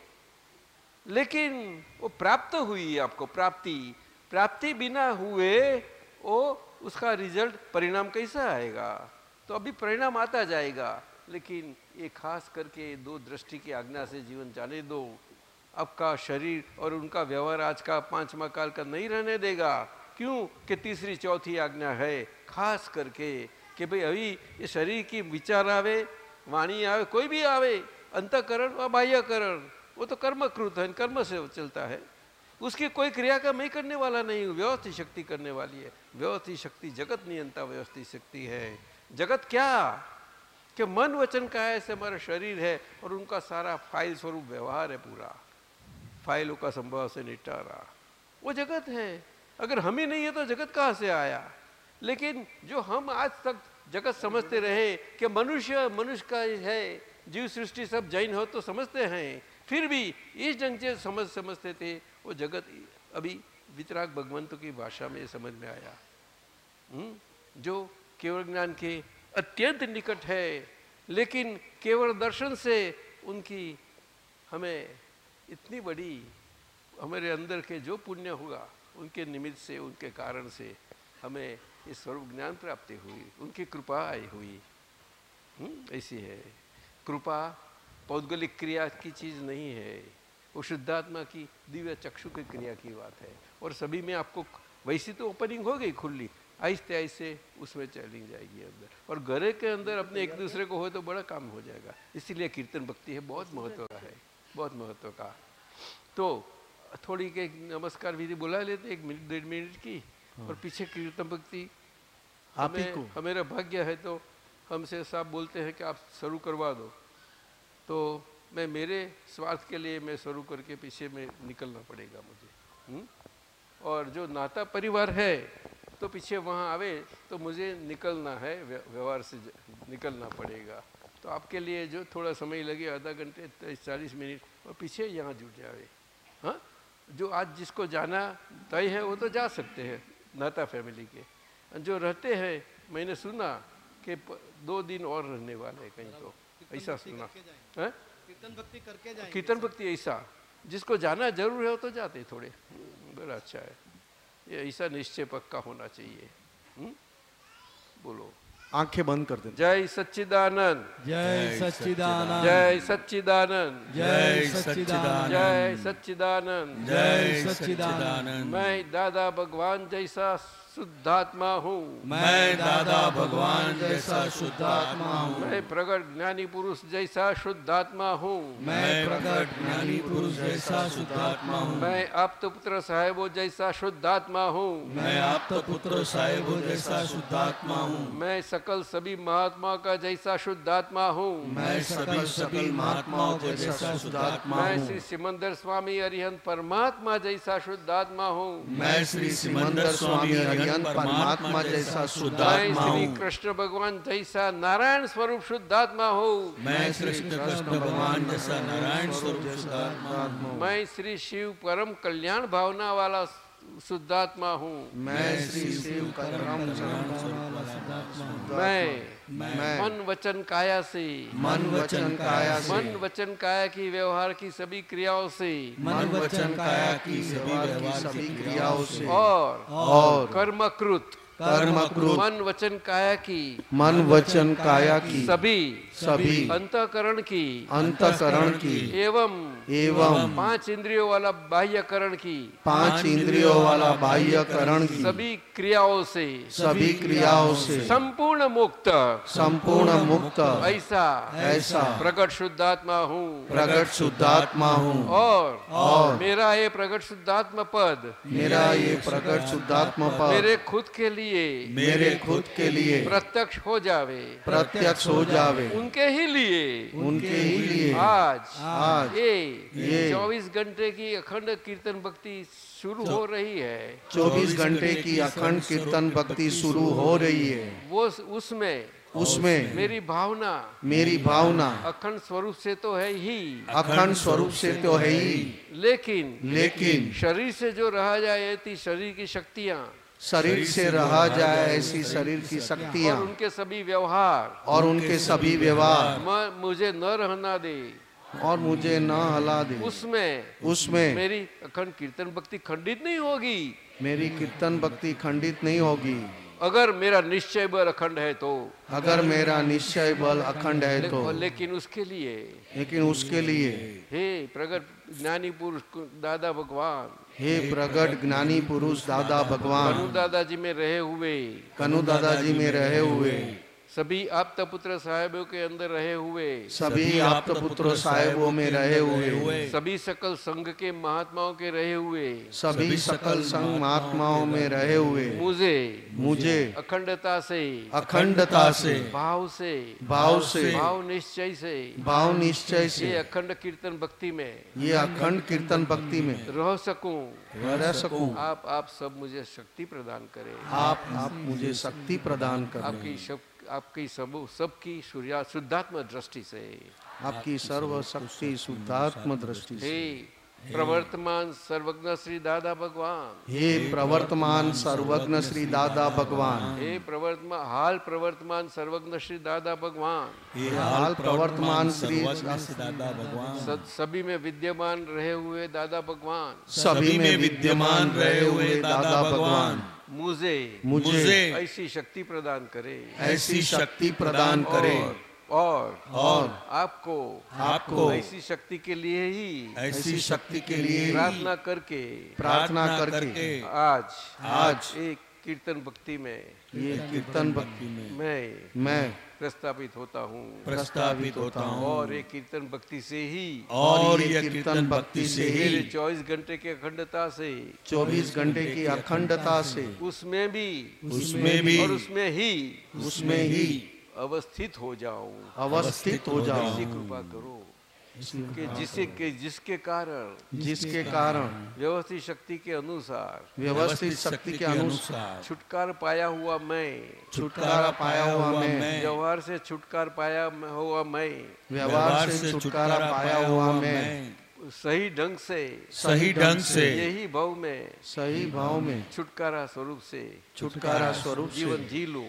Speaker 4: लेकिन वो प्राप्त हुई आपको, प्राप्ति। प्राप्ति बिना हुए वो उसका रिज़ल्ट परिणाम कैसा आएगा? तो अभी परिणाम आता जाएगा, लेकिन ये खास करके दो दृष्टि की आज्ञा से जीवन जाने दो। आपका शरीर और उनका व्यवहार आज का पांचवा काल का नहीं रहने देगा। क्यों? कि तीसरी चौथी आज्ञा है, खास करके कि भाई अभी ये शरीर की विचार आवे, वाणी आवे, कोई भी आवे, अंतकरण व बाह्यकरण, वो तो कर्मकृत है, कर्म से चलता है। उसकी कोई क्रिया का मैं करने वाला नहीं हूँ, व्यवस्थित शक्ति करने वाली है। व्यवस्थित शक्ति जगत नियंता व्यवस्थित शक्ति है। जगत क्या? कि मन वचन का है, ऐसे हमारा शरीर है और उनका सारा फ़ाइल स्वरूप व्यवहार है पूरा। फाइलों का संभव से निटारा वो जगत है। अगर हम ही नहीं है तो जगत कहाँ से आया? लेकिन जो हम आज तक जगत समझते रहे कि मनुष्य मनुष्य का है जीव सृष्टि सब जैन हो तो समझते हैं। फिर भी इस ढंग से समझ, समझते थे, वो जगत अभी वितराग भगवंतों की भाषा में समझ में आया। हुँ? जो केवल ज्ञान के अत्यंत निकट है, लेकिन केवल दर्शन से उनकी हमें इतनी बड़ी हमारे अंदर के जो पुण्य होगा उनके निमित्त से, उनके कारण से हमें इस स्वरूप ज्ञान प्राप्ति हुई, उनकी कृपा आई हुई। ऐसी है। कृपा पौद्गलिक क्रिया की चीज़ नहीं है। वो शुद्धात्मा की दिव्य चक्षु की क्रिया की बात है। और सभी में आपको वैसी तो ओपनिंग हो गई खुली। आहिस्ते आहिस्ते उसमें चली जाएगी अंदर। और घरे के अंदर अपने एक दूसरे को हो तो बड़ा काम हो जाएगा। इसीलिए कीर्तन भक्ति है, बहुत महत्व का है। बहुत महत्व का। तो थोड़ी के नमस्कार विधि बुला लेते एक मिनट डेढ़ मिनट की और पीछे कीर्तन भक्ति। हमें हमेरा भाग्य है तो हमसे साहब बोलते हैं कि आप शुरू करवा दो। तो मैं मेरे स्वार्थ के लिए मैं शुरू करके पीछे में निकलना पड़ेगा मुझे हुँ? और जो नाता परिवार है तो पीछे वहाँ आवे तो मुझे निकलना है व्यवहार से निकलना पड़ेगा। तो आपके लिए जो थोड़ा समय लगे आधा घंटे तीस चालीस मिनट और पीछे यहाँ जुट जावे। हाँ? जो आज जिसको जाना तय है वो तो जा सकते हैं नाता फैमिली के। जो रहते हैं मैंने सुना कि दो दिन और रहने वाले हैं कहीं तो। ऐसा सुना। है?
Speaker 2: कीर्तन भक्ति करके
Speaker 4: कीर्तन भक्ति ऐसा। जिसको जाना ज़रूर है वो तो जाते थोड़े। हम्म, बड़ा अच्छा है। ये ऐसा निश्चय पक्का होना चाहिए। हुँ? बोलो।
Speaker 5: आँखें बंद कर देना
Speaker 4: जय सच्चिदानंद।
Speaker 2: जय सच्चिदानंद।
Speaker 4: जय सच्चिदानंद।
Speaker 2: जय सच्चिदानंद।
Speaker 4: जय सच्चिदानंद।
Speaker 2: जय सच्चिदानंद।
Speaker 4: मैं दादा भगवान जैसा शुद्धात्मा हूँ।
Speaker 1: मैं दादा भगवान जैसा शुद्धात्मा हूँ।
Speaker 4: मैं प्रकट ज्ञानी पुरुष जैसा शुद्धात्मा हूँ।
Speaker 2: मैं प्रकट ज्ञानी पुरुष जैसा शुद्धात्मा हूँ।
Speaker 4: मैं आप्त पुत्र साहेबो जैसा शुद्धात्मा हूँ।
Speaker 1: मैं आपका पुत्र साहेब जैसा शुद्धात्मा हूँ।
Speaker 4: मैं सकल सभी महात्मा का जैसा शुद्धात्मा हूँ।
Speaker 2: मैं
Speaker 1: सकल सभी महात्माओं के जैसा शुद्धात्मा
Speaker 4: मैं श्री सिमंदर स्वामी अरिहंत परमात्मा जैसा शुद्धात्मा हूँ।
Speaker 1: मैं श्री सिमंदर स्वामी अरिहंत परमात्मा जैसा
Speaker 4: मैं
Speaker 1: शुद्धात्मा
Speaker 4: श्री
Speaker 1: हूँ।
Speaker 4: कृष्ण भगवान जैसा नारायण स्वरूप शुद्धात्मा हूँ।
Speaker 1: मैं श्री कृष्ण भगवान जैसा नारायण स्वरूप शुद्धात्मा हूँ।
Speaker 4: मैं श्री शिव परम कल्याण भावना वाला शुद्धात्मा हूँ।
Speaker 5: मैं श्री शिव
Speaker 4: मैं मन वचन काया से।
Speaker 5: मन वचन काया से।
Speaker 4: मन वचन काया की व्यवहार की सभी क्रियाओं से।
Speaker 1: मन वचन काया की सभी
Speaker 5: क्रियाओं से।
Speaker 4: और
Speaker 5: और
Speaker 4: कर्मकृत।
Speaker 5: कर्मकृत।
Speaker 4: मन वचन काया की।
Speaker 5: मन वचन काया की।
Speaker 4: सभी।
Speaker 5: सभी।
Speaker 4: अंतकरण की।
Speaker 5: अंतकरण की।
Speaker 4: एवं
Speaker 5: एवं
Speaker 4: पाँच इंद्रियों वाला बाह्यकरण की।
Speaker 5: पाँच इंद्रियों वाला बाह्यकरण की।
Speaker 4: सभी क्रियाओं से।
Speaker 5: सभी क्रियाओं से।
Speaker 4: संपूर्ण मुक्त।
Speaker 5: संपूर्ण मुक्त।
Speaker 4: ऐसा।
Speaker 5: ऐसा।
Speaker 4: प्रकट शुद्धात्मा हूँ।
Speaker 5: प्रकट शुद्धात्मा हूँ।
Speaker 4: और
Speaker 5: और
Speaker 4: मेरा ये प्रकट शुद्धात्मा पद।
Speaker 5: मेरा ये प्रकट शुद्धात्मा पद।
Speaker 4: मेरे खुद के लिए।
Speaker 5: मेरे खुद के लिए।
Speaker 4: प्रत्यक्ष हो जावे।
Speaker 5: प्रत्यक्ष हो जावे।
Speaker 4: उनके ही लिए।
Speaker 5: उनके ही लिए।
Speaker 4: आज।
Speaker 5: आज।
Speaker 4: ये 24 घंटे की अखंड कीर्तन भक्ति शुरू हो रही है।
Speaker 5: 24 घंटे की अखंड कीर्तन भक्ति शुरू हो रही है।
Speaker 4: वो उसमें
Speaker 5: उसमें
Speaker 4: मेरी भावना।
Speaker 5: मेरी भावना।
Speaker 4: अखंड स्वरूप से तो है ही।
Speaker 5: अखंड स्वरूप से तो है ही
Speaker 4: लेकिन
Speaker 5: लेकिन
Speaker 4: शरीर से जो रहा जाए थी शरीर की शक्तियाँ।
Speaker 5: शरीर से रहा जाए ऐसी शरीर की शक्तियाँ।
Speaker 4: उनके सभी व्यवहार।
Speaker 5: और उनके सभी व्यवहार।
Speaker 4: मुझे न रहना दे।
Speaker 5: और मुझे ना हला दे।
Speaker 4: उसमें
Speaker 5: उसमें
Speaker 4: मेरी अखंड कीर्तन भक्ति खंडित नहीं होगी।
Speaker 5: मेरी कीर्तन भक्ति खंडित नहीं होगी।
Speaker 4: अगर मेरा निश्चय बल अखंड है तो।
Speaker 5: अगर मेरा निश्चय बल अखंड है तो।
Speaker 4: लेकिन उसके लिए।
Speaker 5: लेकिन उसके लिए।
Speaker 4: हे प्रगट ज्ञानी पुरुष दादा भगवान।
Speaker 5: हे प्रगट ज्ञानी पुरुष दादा भगवान।
Speaker 4: दादाजी में रहे हुए।
Speaker 5: कनु दादाजी में रहे हुए।
Speaker 4: सभी आप्त पुत्र साहेबों के अंदर रहे हुए
Speaker 5: सभी आप्त पुत्र साहेबों में रहे हुए
Speaker 4: सभी सकल संघ के महात्माओं के रहे हुए
Speaker 5: सभी सकल संघ महात्माओं में रहे हुए।
Speaker 4: मुझे
Speaker 5: मुझे।
Speaker 4: अखंडता से
Speaker 5: अखंडता से।
Speaker 4: भाव से
Speaker 5: भाव से।
Speaker 4: भाव निश्चय से।
Speaker 5: भाव निश्चय
Speaker 4: ये
Speaker 5: से
Speaker 4: अखंड कीर्तन भक्ति में।
Speaker 5: ये अखंड कीर्तन भक्ति में।
Speaker 4: रह सकूँ।
Speaker 5: रह सकूँ।
Speaker 4: आप आप सब मुझे शक्ति प्रदान करें।
Speaker 5: आप आप मुझे शक्ति प्रदान करें।
Speaker 4: आपकी सब आपकी सब सबकी सूर्या शुद्धात्म दृष्टि से।
Speaker 5: आपकी सर्व शक्ति शुद्धात्म दृष्टि से।
Speaker 4: प्रवर्तमान सर्वज्ञ श्री दादा भगवान।
Speaker 5: हे प्रवर्तमान सर्वज्ञ श्री दादा भगवान।
Speaker 4: हे प्रवर्तमान हाल प्रवर्तमान सर्वज्ञ श्री दादा भगवान।
Speaker 5: हाल प्रवर्तमान श्री
Speaker 1: दादा भगवान।
Speaker 4: सभी में विद्यमान रहे हुए दादा भगवान।
Speaker 5: सभी में विद्यमान रहे हुए दादा भगवान।
Speaker 4: मुझे।
Speaker 5: मुझे।
Speaker 4: ऐसी शक्ति प्रदान करे।
Speaker 5: ऐसी शक्ति प्रदान करे।
Speaker 4: और
Speaker 1: और।
Speaker 4: आपको।
Speaker 1: आपको।
Speaker 4: ऐसी शक्ति के लिए ही।
Speaker 1: ऐसी शक्ति के लिए
Speaker 4: प्रार्थना करके।
Speaker 5: प्रार्थना करके।
Speaker 4: आज।
Speaker 5: आज।
Speaker 4: एक कीर्तन भक्ति में।
Speaker 5: ये कीर्तन भक्ति में।
Speaker 4: मैं।
Speaker 5: मैं।
Speaker 4: प्रस्तावित होता हूँ।
Speaker 1: प्रस्तावित होता हूँ।
Speaker 4: और ये कीर्तन भक्ति से ही।
Speaker 1: और ये कीर्तन भक्ति से
Speaker 4: मेरे
Speaker 1: ही।
Speaker 4: चौबीस घंटे की अखंडता से।
Speaker 5: 24 घंटे की अखंडता से।
Speaker 4: उसमें भी।
Speaker 1: उसमें भी।
Speaker 4: और उसमें ही।
Speaker 5: उसमें ही।
Speaker 4: अवस्थित हो जाऊँ।
Speaker 5: अवस्थित हो
Speaker 4: जाऊ।
Speaker 5: जाओ
Speaker 4: कृपा करो। कि जिसे के जिसके कारण।
Speaker 5: जिसके कारण।
Speaker 4: व्यवस्थित शक्ति के अनुसार।
Speaker 5: व्यवस्थित शक्ति के अनुसार।
Speaker 4: छुटकार पाया हुआ मैं।
Speaker 5: छुटकारा पाया हुआ मैं।
Speaker 4: व्यवहार से छुटकार पाया हुआ मैं।
Speaker 5: व्यवहार से छुटकारा पाया हुआ मैं।
Speaker 4: सही ढंग से।
Speaker 1: सही ढंग से।
Speaker 4: यही भाव में।
Speaker 5: सही भाव में।
Speaker 4: छुटकारा स्वरूप से।
Speaker 5: छुटकारा स्वरूप
Speaker 4: जीवन जी लू।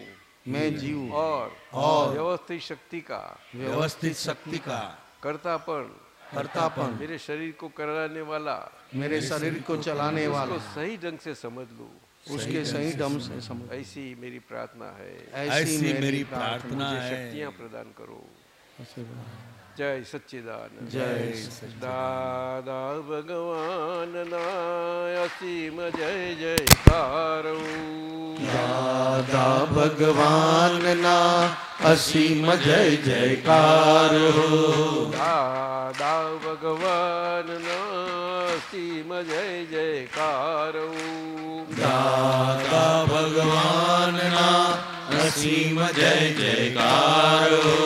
Speaker 5: मैं जीव
Speaker 4: और
Speaker 5: और
Speaker 4: व्यवस्थित शक्ति का।
Speaker 1: व्यवस्थित शक्ति का।
Speaker 4: कर्तापन।
Speaker 5: कर्तापन।
Speaker 4: मेरे शरीर को कराने वाला।
Speaker 5: मेरे शरीर को चलाने
Speaker 4: उसको
Speaker 5: वाला।
Speaker 4: सही ढंग से समझ लो।
Speaker 5: उसके सही ढंग से समझ
Speaker 4: ऐसी मेरी प्रार्थना है।
Speaker 1: ऐसी मेरी प्रार्थना है।
Speaker 4: शक्तियाँ प्रदान करो। जय सच्चिदानंद।
Speaker 5: जय
Speaker 4: दादा भगवान असीम जय जय
Speaker 5: तारो दादा भगवान ना असीम जय
Speaker 4: जयकार कार दादा भगवान ना असीम
Speaker 1: जय जयकार कार दादा भगवान ना
Speaker 4: असीम जय जयकार कारो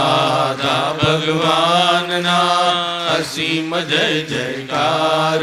Speaker 1: દાદા ભગવાનના અસીમ જય જયકાર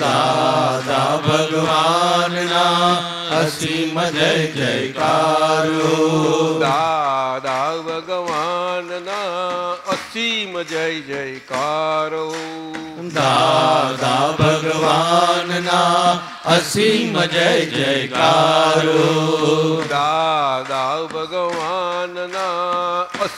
Speaker 4: दादा भगवान ना
Speaker 3: असीम जय जयकार। दादा भगवान
Speaker 4: ना असीम जय जयकार। दादा
Speaker 3: भगवान ना असीम जय जयकार।
Speaker 4: दादा भगवान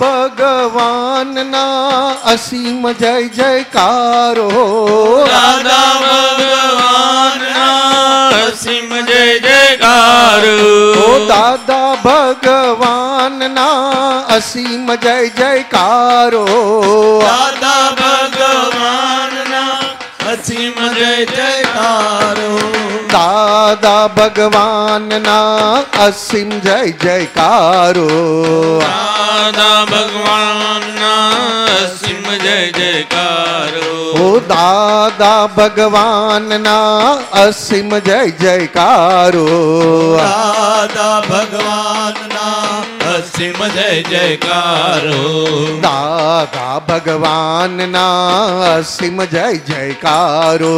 Speaker 5: ભગવાનના અસીમ જય જયકારો
Speaker 4: દાદા ભગવાનના અસીમ જય જયકારો
Speaker 5: ઓ દાદા ભગવાનના અસીમ જય જયકારો
Speaker 4: દાદા ભગવાનના અસીમ જય જયકારો
Speaker 5: દાદા ભગવાનના અસીમ જય જયકારો
Speaker 4: દાદા ભગવાનના અસીમ જય જયકારો
Speaker 5: ઓ દાદા ભગવાનના અસીમ જય જયકારો
Speaker 4: દાદા
Speaker 1: नरसिंह जय
Speaker 5: जयकारो। दादा भगवान नरसिंह जय
Speaker 1: जयकारो।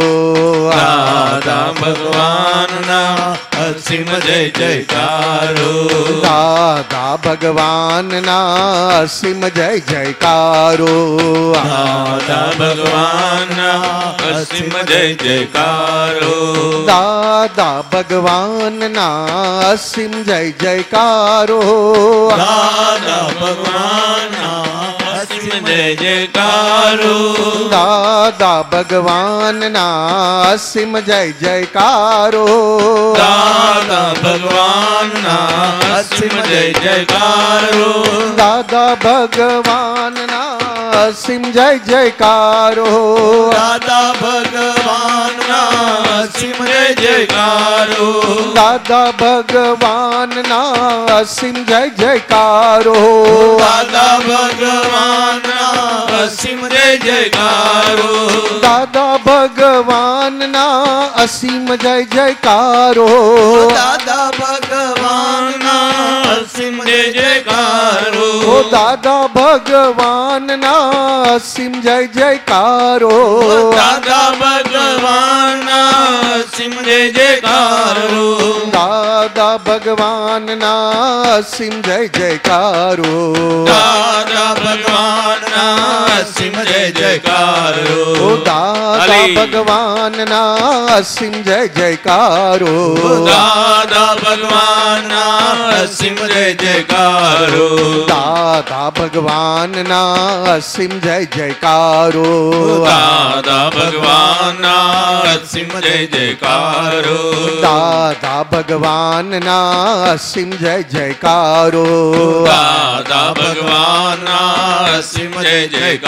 Speaker 1: दादा भगवान नरसिंह जय
Speaker 5: जयकारो। दादा भगवान नरसिंह जय जयकारो।
Speaker 1: दादा भगवान नरसिंह जय जयकारो।
Speaker 5: दादा भगवान नरसिंह जय जयकारो।
Speaker 1: દાદા ભગવાનના અસીમ જય જયકારો
Speaker 5: દાદા ભગવાનના અસીમ જય જયકારો
Speaker 1: દાદા ભગવાનના અસીમ જય જયકારો
Speaker 5: દાદા ભગવાનના અસીમ જય જયકારો
Speaker 1: દાદા ભગવાનના અસીમ જય જયકારો
Speaker 5: દાદા ભગવાનના અસીમ જય જયકારો
Speaker 1: દાદા ભગવાનના અસીમ જય જયકારો
Speaker 5: દાદા ભગવાનના અસીમ જય જયકારો
Speaker 1: દાદા ભગવાનના અસીમ જય જયકારો
Speaker 5: દાદા ભગવાનના સિમ જય જયકારો.
Speaker 1: દાદા ભગવાન સિમ જય જયકારો.
Speaker 5: દાદા
Speaker 1: ભગવાન ના સિમ જય જયકારો.
Speaker 5: દાદા
Speaker 1: ભગવાન ના असीम जय जयकारो।
Speaker 5: दादा भगवान ना असीम जय
Speaker 1: जयकारो। दादा भगवान ना असीम
Speaker 5: जय जयकारो।
Speaker 1: दादा
Speaker 5: भगवान ना असीम जय
Speaker 1: जयकारो। दादा भगवान ना असीम
Speaker 5: जय जयकारो। दादा भगवान ना
Speaker 1: असीम जय जयकारो। दादा भगवान
Speaker 5: ना असीम जय जयकारो।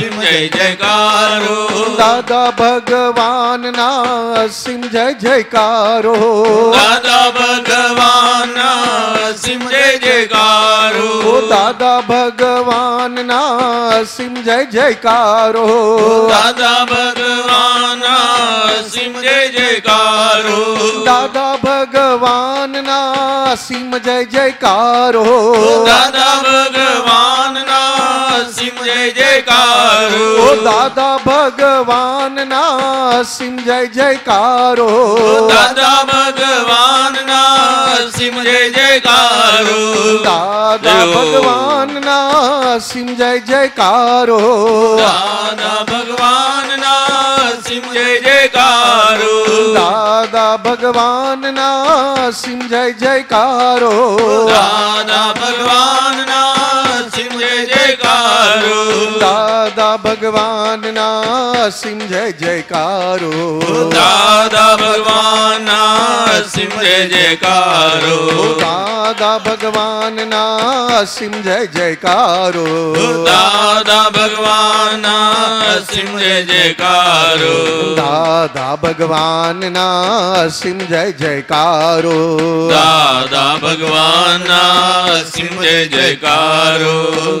Speaker 5: असीम
Speaker 1: जय जयकारो। दादा भगवान ना
Speaker 5: असीम जय जयकारो। दादा भगवान
Speaker 1: असीम जय जयकारो। दादा भगवान
Speaker 5: ना असीम जय जयकारो। दादा भगवान
Speaker 1: असीम जय जयकारो। दादा भगवान
Speaker 5: ना असीम जय जयकारो। दादा
Speaker 1: भगवान ना असीम जय जयकार।
Speaker 5: ઓ દાદા ભગવાન ના સિમ જય જયકારો.
Speaker 1: દાદા ભગવાન ના સિમ જય જયકારો.
Speaker 5: દાદા ભગવાન ના સિમ જય જયકારો.
Speaker 1: દાદા ભગવાન ના સિમ જય જયકારો.
Speaker 5: દાદા ભગવાન ના સિમ જય જયકારો.
Speaker 1: દાદા ભગવાન ના સિમ જયકારો.
Speaker 5: દાદા ભગવાન ના સિંહ જય જયકારો.
Speaker 1: દાદા ભગવાન ના સિંહ જય જયકારો.
Speaker 5: દાદા ભગવાન ના સિંહ જય જયકારો.
Speaker 1: દાદા ભગવાન ના સિંહ જય જયકારો.
Speaker 5: દાદા ભગવાન ના સિંહ જય જયકારો.
Speaker 1: દાદા ભગવાન ના સિંહ જય જયકારો.